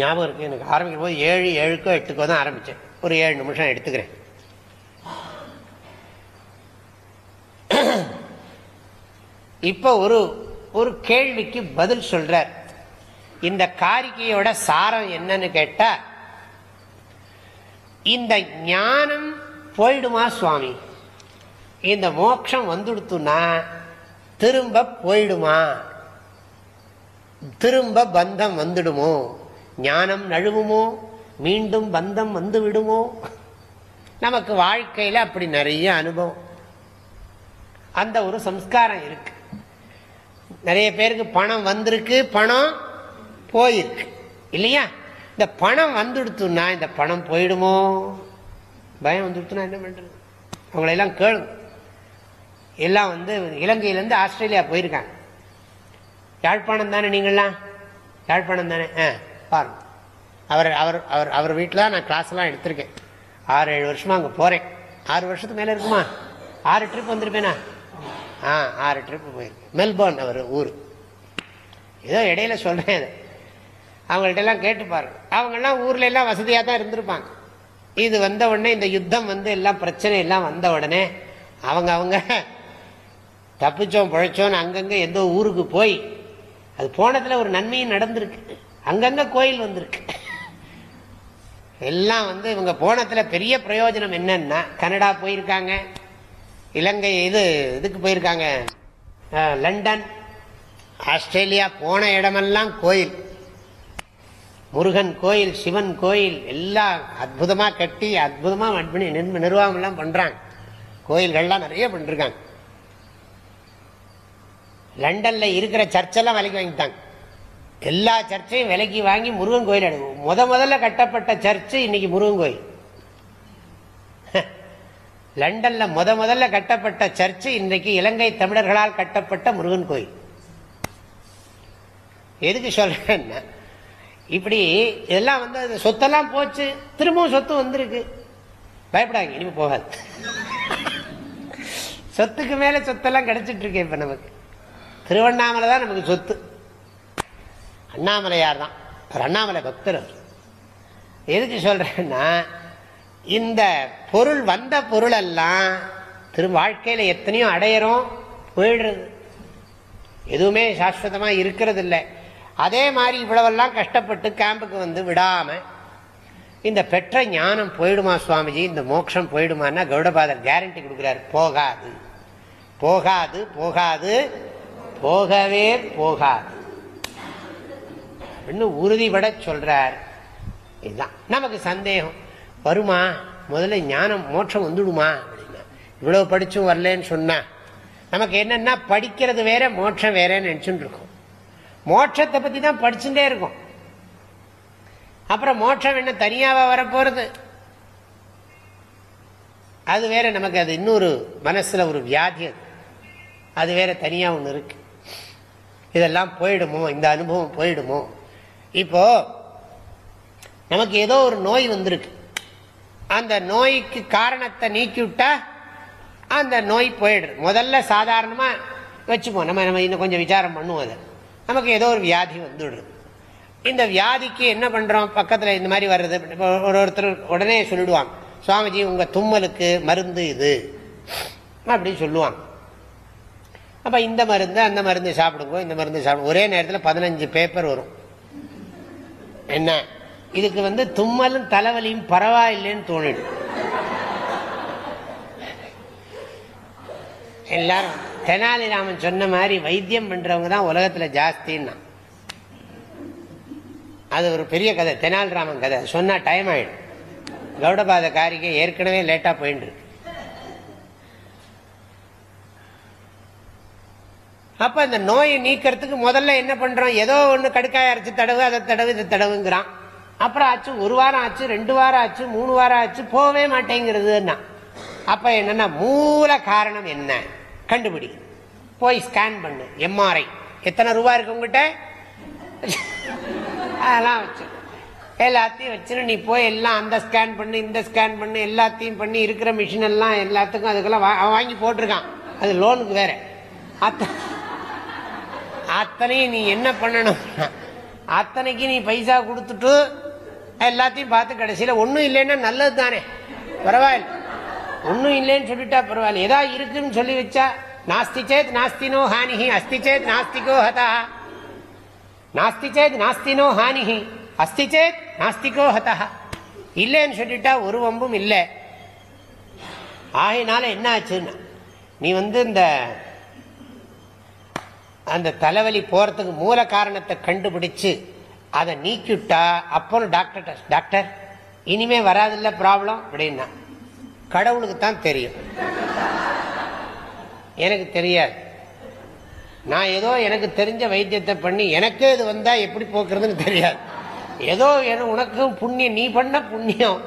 ஞாபகம் இருக்கு. எனக்கு ஆரம்பிக்கிற போது ஏழு ஏழுக்கோ எட்டுக்கோ தான் ஆரம்பித்தேன் ஒரு ஏழு நிமிஷம் எடுத்துக்கிறேன். இப்போ ஒரு ஒரு கேள்விக்கு பதில் சொல்றார். இந்த காரிக்கையோட சாரம் என்னன்னு கேட்டா இந்த ஞானம் போயிடுமா சுவாமி? இந்த மோட்சம் வந்துடுத்துனா திரும்ப போயிடுமா? திரும்ப பந்தம் வந்துடுமோ? ஞானம் நழுவுமோ? மீண்டும் பந்தம் வந்து விடுமோ நமக்கு வாழ்க்கையில் அப்படி நிறைய அனுபவம். அந்த ஒரு சம்ஸ்காரம் இருக்கு. நிறைய பேருக்கு பணம் வந்திருக்கு பணம் போயிருக்கு. இல்லையா? இந்த பணம் வந்துடுத்துனா இந்த பணம் போயிடுமோ? பயம் வந்துடுத்துனா என்ன பண்ணுறது அவங்களெல்லாம் கேளு எல்லாம் வந்து இலங்கையிலேருந்து ஆஸ்திரேலியா போயிருக்காங்க. யாழ்ப்பாணம் தானே நீங்கள்லாம்? யாழ்ப்பாணம் தானே? ஆ பாருங்க. அவர் அவர் அவர் அவர் வீட்டில் நான் கிளாஸ்லாம் எடுத்திருக்கேன். ஆறு ஏழு வருஷமாக அங்கே போகிறேன் ஆறு வருஷத்துக்கு மேலே இருக்குமா? ஆறு ட்ரிப் வந்திருப்பேனா? ஆ ஆறு ட்ரிப் போயிருக்கேன் மெல்போர்ன் அவர் ஊர். ஏதோ இடையில சொல்கிறேன் அது அவங்கள்ட்ட எல்லாம் கேட்டு பாருங்க. அவங்கெல்லாம் ஊரில் எல்லாம் வசதியாக தான் இருந்திருப்பாங்க. இது வந்த உடனே இந்த யுத்தம் வந்து எல்லாம் பிரச்சனை எல்லாம் வந்த உடனே அவங்க அவங்க தப்பிச்சோம் பிழைச்சோன்னு அங்கங்கே எந்த ஊருக்கு போய் அது போனதுல ஒரு நன்மையும் நடந்திருக்கு. அங்கங்க கோயில் வந்திருக்கு. எல்லாம் வந்து இவங்க போனதுல பெரிய பிரயோஜனம் என்னன்னா கனடா போயிருக்காங்க. இலங்கை இது இதுக்கு போயிருக்காங்க. லண்டன் ஆஸ்திரேலியா போன இடமெல்லாம் கோயில். முருகன் கோயில் சிவன் கோயில் எல்லாம் அற்புதமாக கட்டி அற்புதமாக நிர்வாகம்லாம் பண்ணுறாங்க கோயில்கள்லாம் நிறைய பண்ணிருக்காங்க. லண்டன்ல இருக்கிற சர்ச்செல்லாம் விலைக்கு வாங்கிட்டாங்க. எல்லா சர்ச்சையும் விலைக்கு வாங்கி முருகன் கோயில் எடுக்கும் முத முதல்ல கட்டப்பட்ட சர்ச்சு இன்னைக்கு முருகன் கோயில். லண்டன்ல முத முதல்ல கட்டப்பட்ட சர்ச்சு இன்றைக்கு இலங்கை தமிழர்களால் கட்டப்பட்ட முருகன் கோயில். எதுக்கு சொல்றேன்னா இப்படி இதெல்லாம் வந்து சொத்தெல்லாம் போச்சு திரும்பவும் சொத்து வந்திருக்கு. பயப்படாங்க இனிமே போகாது. சொத்துக்கு மேல சொத்தெல்லாம் கிடைச்சிட்டு இருக்கேன் இப்ப நமக்கு. திருவண்ணாமலை தான் நமக்கு சொத்து. அண்ணாமலையார் தான் அவர் அண்ணாமலை பக்தர் எதுக்கு சொல்றேன்னா இந்த பொருள் வந்த பொருள் எல்லாம் திரு வாழ்க்கையில் எத்தனையோ அடையிறோம் போயிடுறது. எதுவுமே சாஸ்வதமாக இருக்கிறது இல்லை அதே மாதிரி இவ்வளவெல்லாம் கஷ்டப்பட்டு கேம்புக்கு வந்து விடாமல் இந்த பெற்ற ஞானம் போயிடுமா சுவாமிஜி? இந்த மோட்சம் போயிடுமான்னா கௌடபாதர் கேரண்டி கொடுக்குறாரு போகாது. போகாது போகாது. போகவே போகாது. இன்னும் உறுதிபட சொல்றார். இதுதான். நமக்கு சந்தேகம். வருமா? முதல்ல ஞானம் மோட்சம் வந்துடுமா? அப்படின்னா இவ்வளவு படிச்சும் வரலன்னு சொன்னா நமக்கு என்னன்னா படிக்கிறது வேற மோட்சம் வேறன்னு நினைச்சுட்டு இருக்கோம். மோட்சத்தை பத்தி தான் படிச்சுட்டே இருக்கும். அப்புறம் மோட்சம் என்ன தனியாவா வரப்போறது? அது வேற நமக்கு அது இன்னொரு மனசுல ஒரு வியாதி அது. அது வேற தனியா ஒன்று இருக்கு. இதெல்லாம் போயிடுமோ? இந்த அனுபவம் போயிடுமோ? இப்போ நமக்கு ஏதோ ஒரு நோய் வந்திருக்கு. அந்த நோய்க்கு காரணத்தை நீக்கிவிட்டா அந்த நோய் போயிடுது. முதல்ல சாதாரணமாக வச்சுப்போம். நம்ம நம்ம இன்னும் கொஞ்சம் விசாரம் பண்ணுவோம் அதை. நமக்கு ஏதோ ஒரு வியாதி வந்துடுது. இந்த வியாதிக்கு என்ன பண்ணுறோம் பக்கத்தில் இந்த மாதிரி வர்றது. இப்போ ஒரு ஒருத்தர் உடனே சொல்லிடுவாங்க. சுவாமிஜி உங்கள் தும்மலுக்கு மருந்து இது. அப்படின்னு சொல்லுவாங்க. அப்போ இந்த மருந்து அந்த மருந்து சாப்பிடுங்க இந்த மருந்து சாப்பிடுங்க. ஒரே நேரத்தில் பதினஞ்சு பேப்பர் வரும். என்ன? இதுக்கு வந்து தும்மலும் தலைவலியும் பரவாயில்லைன்னு தோணிடும். எல்லாரும் தெனாலிராமன் சொன்ன மாதிரி வைத்தியம் பண்றவங்க தான் உலகத்துல ஜாஸ்தின்னா. அது ஒரு பெரிய கதை தெனாலிராமன் கதை. சொன்னா டைம் ஆயிடும். கௌடபாத காரிகை ஏற்கனவே லேட்டா போயிட்டு அப்ப இந்த நோயை நீக்கிறதுக்கு முதல்ல என்ன பண்றோம்? ஏதோ ஒண்ணு கடுக்காய அரைச்சு தடவு அதை தடவு இதை தடவுங்கிறான். அப்புறம் ஆச்சு ஒரு வாரம் ஆச்சு ரெண்டு வாரம் ஆச்சு மூணு வாரம் ஆச்சு போகவே மாட்டேங்கிறதுன்னா. அப்ப என்னன்னா மூல காரணம் என்ன? கண்டுபிடி. போய் ஸ்கேன் பண்ணு. எம்ஆர்ஐ எத்தனை ரூபா இருக்கு உங்ககிட்ட? அதெல்லாம் வச்சு. எல்லாத்தையும் வச்சுன்னு நீ போய் எல்லாம் அந்த ஸ்கேன் பண்ணு இந்த ஸ்கேன் பண்ணு எல்லாத்தையும் பண்ணி இருக்கிற மிஷின் எல்லாம் எல்லாத்துக்கும் அதுக்கெல்லாம் வா- வாங்கி போட்டிருக்கான். அது லோனுக்கு வேற. அத்தனையும் நீ என்ன பண்ணணும்? அத்தனைக்கு நீ பைசா கொடுத்துட்டு எல்லாத்தையும் பார்த்து கடைசியில் ஒன்றும் இல்லைன்னா நல்லது தானே. பரவாயில்ல. ஒன்றும் இல்லைன்னு சொல்லிட்டா பரவாயில்ல. ஏதா இருக்குன்னு சொல்லி வச்சா நாஸ்தி சேத் நாஸ்தினோ ஹானிஹி அஸ்தி சேத் நாஸ்திகோ ஹதா. நாஸ்தி சேத் நாஸ்தினோ ஹானிஹி அஸ்தி சேத் நாஸ்திகோ ஹதா. இல்லைன்னு சொல்லிட்டா ஒரு வம்பும் இல்லை. ஆகையினால என்ன ஆச்சுன்னா நீ வந்து இந்த அந்த தலைவலி போறதுக்கு மூல காரணத்தை கண்டுபிடிச்சு அதை நீக்கிவிட்டா அப்புறம் டாக்டர் டாக்டர் இனிமே வராதில்ல ப்ராப்ளம் அப்படின்னா. கடவுளுக்கு தான் தெரியும். எனக்கு தெரியாது. நான் ஏதோ எனக்கு தெரிஞ்ச வைத்தியத்தை பண்ணி எனக்கே இது வந்தா எப்படி போக்குறதுன்னு தெரியாது. ஏதோ என உனக்கும் புண்ணியம் நீ பண்ண புண்ணியம்.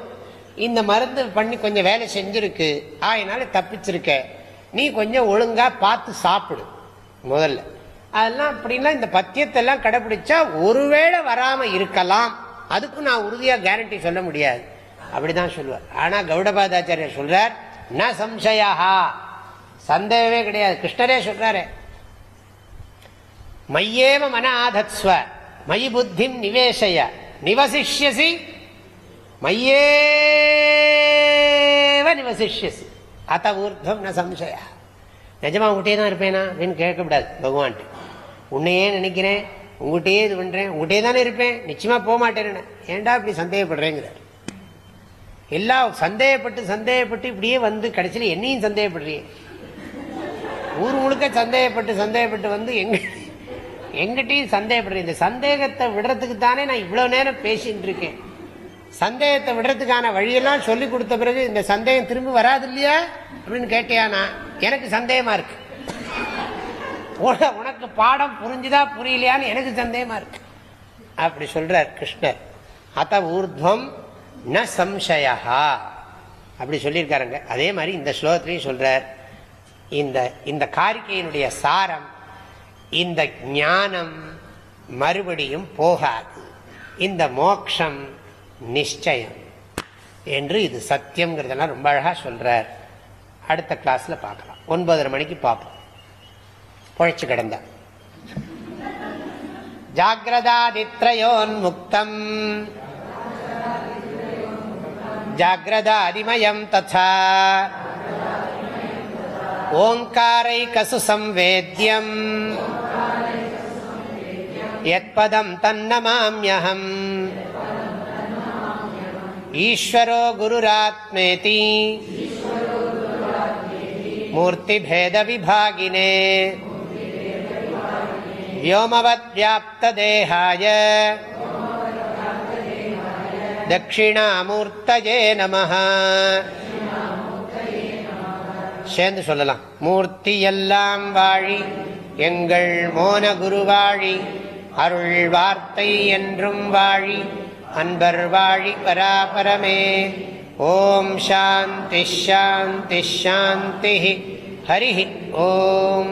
இந்த மருந்து பண்ணி கொஞ்சம் வேலை செஞ்சிருக்கு. ஆயினால தப்பிச்சிருக்க. நீ கொஞ்சம் ஒழுங்கா பார்த்து சாப்பிடு. முதல்ல. அதெல்லாம் அப்படின்னா இந்த பத்தியத்தை எல்லாம் கடைபிடிச்சா ஒருவேளை வராம இருக்கலாம். அதுக்கு நான் உறுதியா கேரண்டி சொல்ல முடியாது. அப்படிதான் சொல்லுவார். ஆனா கௌடபாதாச்சாரியர் சொல்றார் ந சம்சயா சந்தேகமே கிடையாது. கிருஷ்ணரே சொல்றாரு. மையேவ மன ஆதத்ஸ்வ மயி புத்தி நிவேசைய நிவசிஷ்யசி. மையேவ நிவசிஷ்யசி. அத்த ஊர்தம் ந சம்சயா நிஜமா உங்ககிட்டே தான் இருப்பேனா? அப்படின்னு கேட்கக்கூடாது பகவான்ட்டு உன்னையே நினைக்கிறேன் உங்ககிட்டயே இது பண்றேன் உங்கள்கிட்டயே தானே இருப்பேன் நிச்சயமா போக மாட்டேன்னு. ஏன்டா இப்படி சந்தேகப்படுறேங்கிறார். எல்லாம் சந்தேகப்பட்டு சந்தேகப்பட்டு இப்படியே வந்து கடைசியில் என்னையும் சந்தேகப்படுறியே. ஊர் முழுக்க சந்தேகப்பட்டு சந்தேகப்பட்டு வந்து எங்க எங்கிட்டையும் சந்தேகப்படுறேன். இந்த சந்தேகத்தை விடுறதுக்கு தானே நான் இவ்வளவு நேரம் பேசிட்டு இருக்கேன். சந்தேகத்தை விடுறதுக்கான வழியெல்லாம் சொல்லி கொடுத்த பிறகு இந்த சந்தேகம் திரும்பி வராது இல்லையா? அப்படின்னு கேட்டியானா? எனக்கு சந்தேகமா இருக்கு. உனக்கு பாடம் புரிஞ்சுதா புரியலையான்னு எனக்கு சந்தேகமா இருக்கு. அப்படி சொல்றார் கிருஷ்ணர். அத ஊர்துவம் ந சம்சயா அப்படி சொல்லியிருக்காருங்க. அதே மாதிரி இந்த ஸ்லோகத்திலையும் சொல்றார். இந்த இந்த காரிக்கையினுடைய சாரம் இந்த ஞானம் மறுபடியும் போகாது. இந்த மோக்ஷம் நிச்சயம் என்று இது சத்தியம்ங்கிறதெல்லாம் ரொம்ப அழகாக சொல்றார். அடுத்த கிளாஸில் பார்க்கலாம். ஒன்பதரை மணிக்கு பார்ப்போம். பொழைச்சு கிடந்தான் ஜாகிரதாதித்ரயோன்முக்தம். ஜாகிரதாதிமயம் ததா. ஓங்காரைகசு சம்வேத்யம் யத்பதம் தன்னமாம்யம் ஈஸ்வரோ குருராத்மேதி. மூர்த்திபேத व्योमवद्व्याप्तदेहाय தட்சிணாமூர்த்தஜே நம சேர்ந்து சொல்லலாம் மூர்த்தி எல்லாம் வாழி எங்கள் மோன குருவாழி அருள் வார்த்தை என்றும் வாழி அன்பர் வாழி பராபரமே ஓம் சாந்தி ஷாந்தி ஷாந்தி ஹரி ஓம்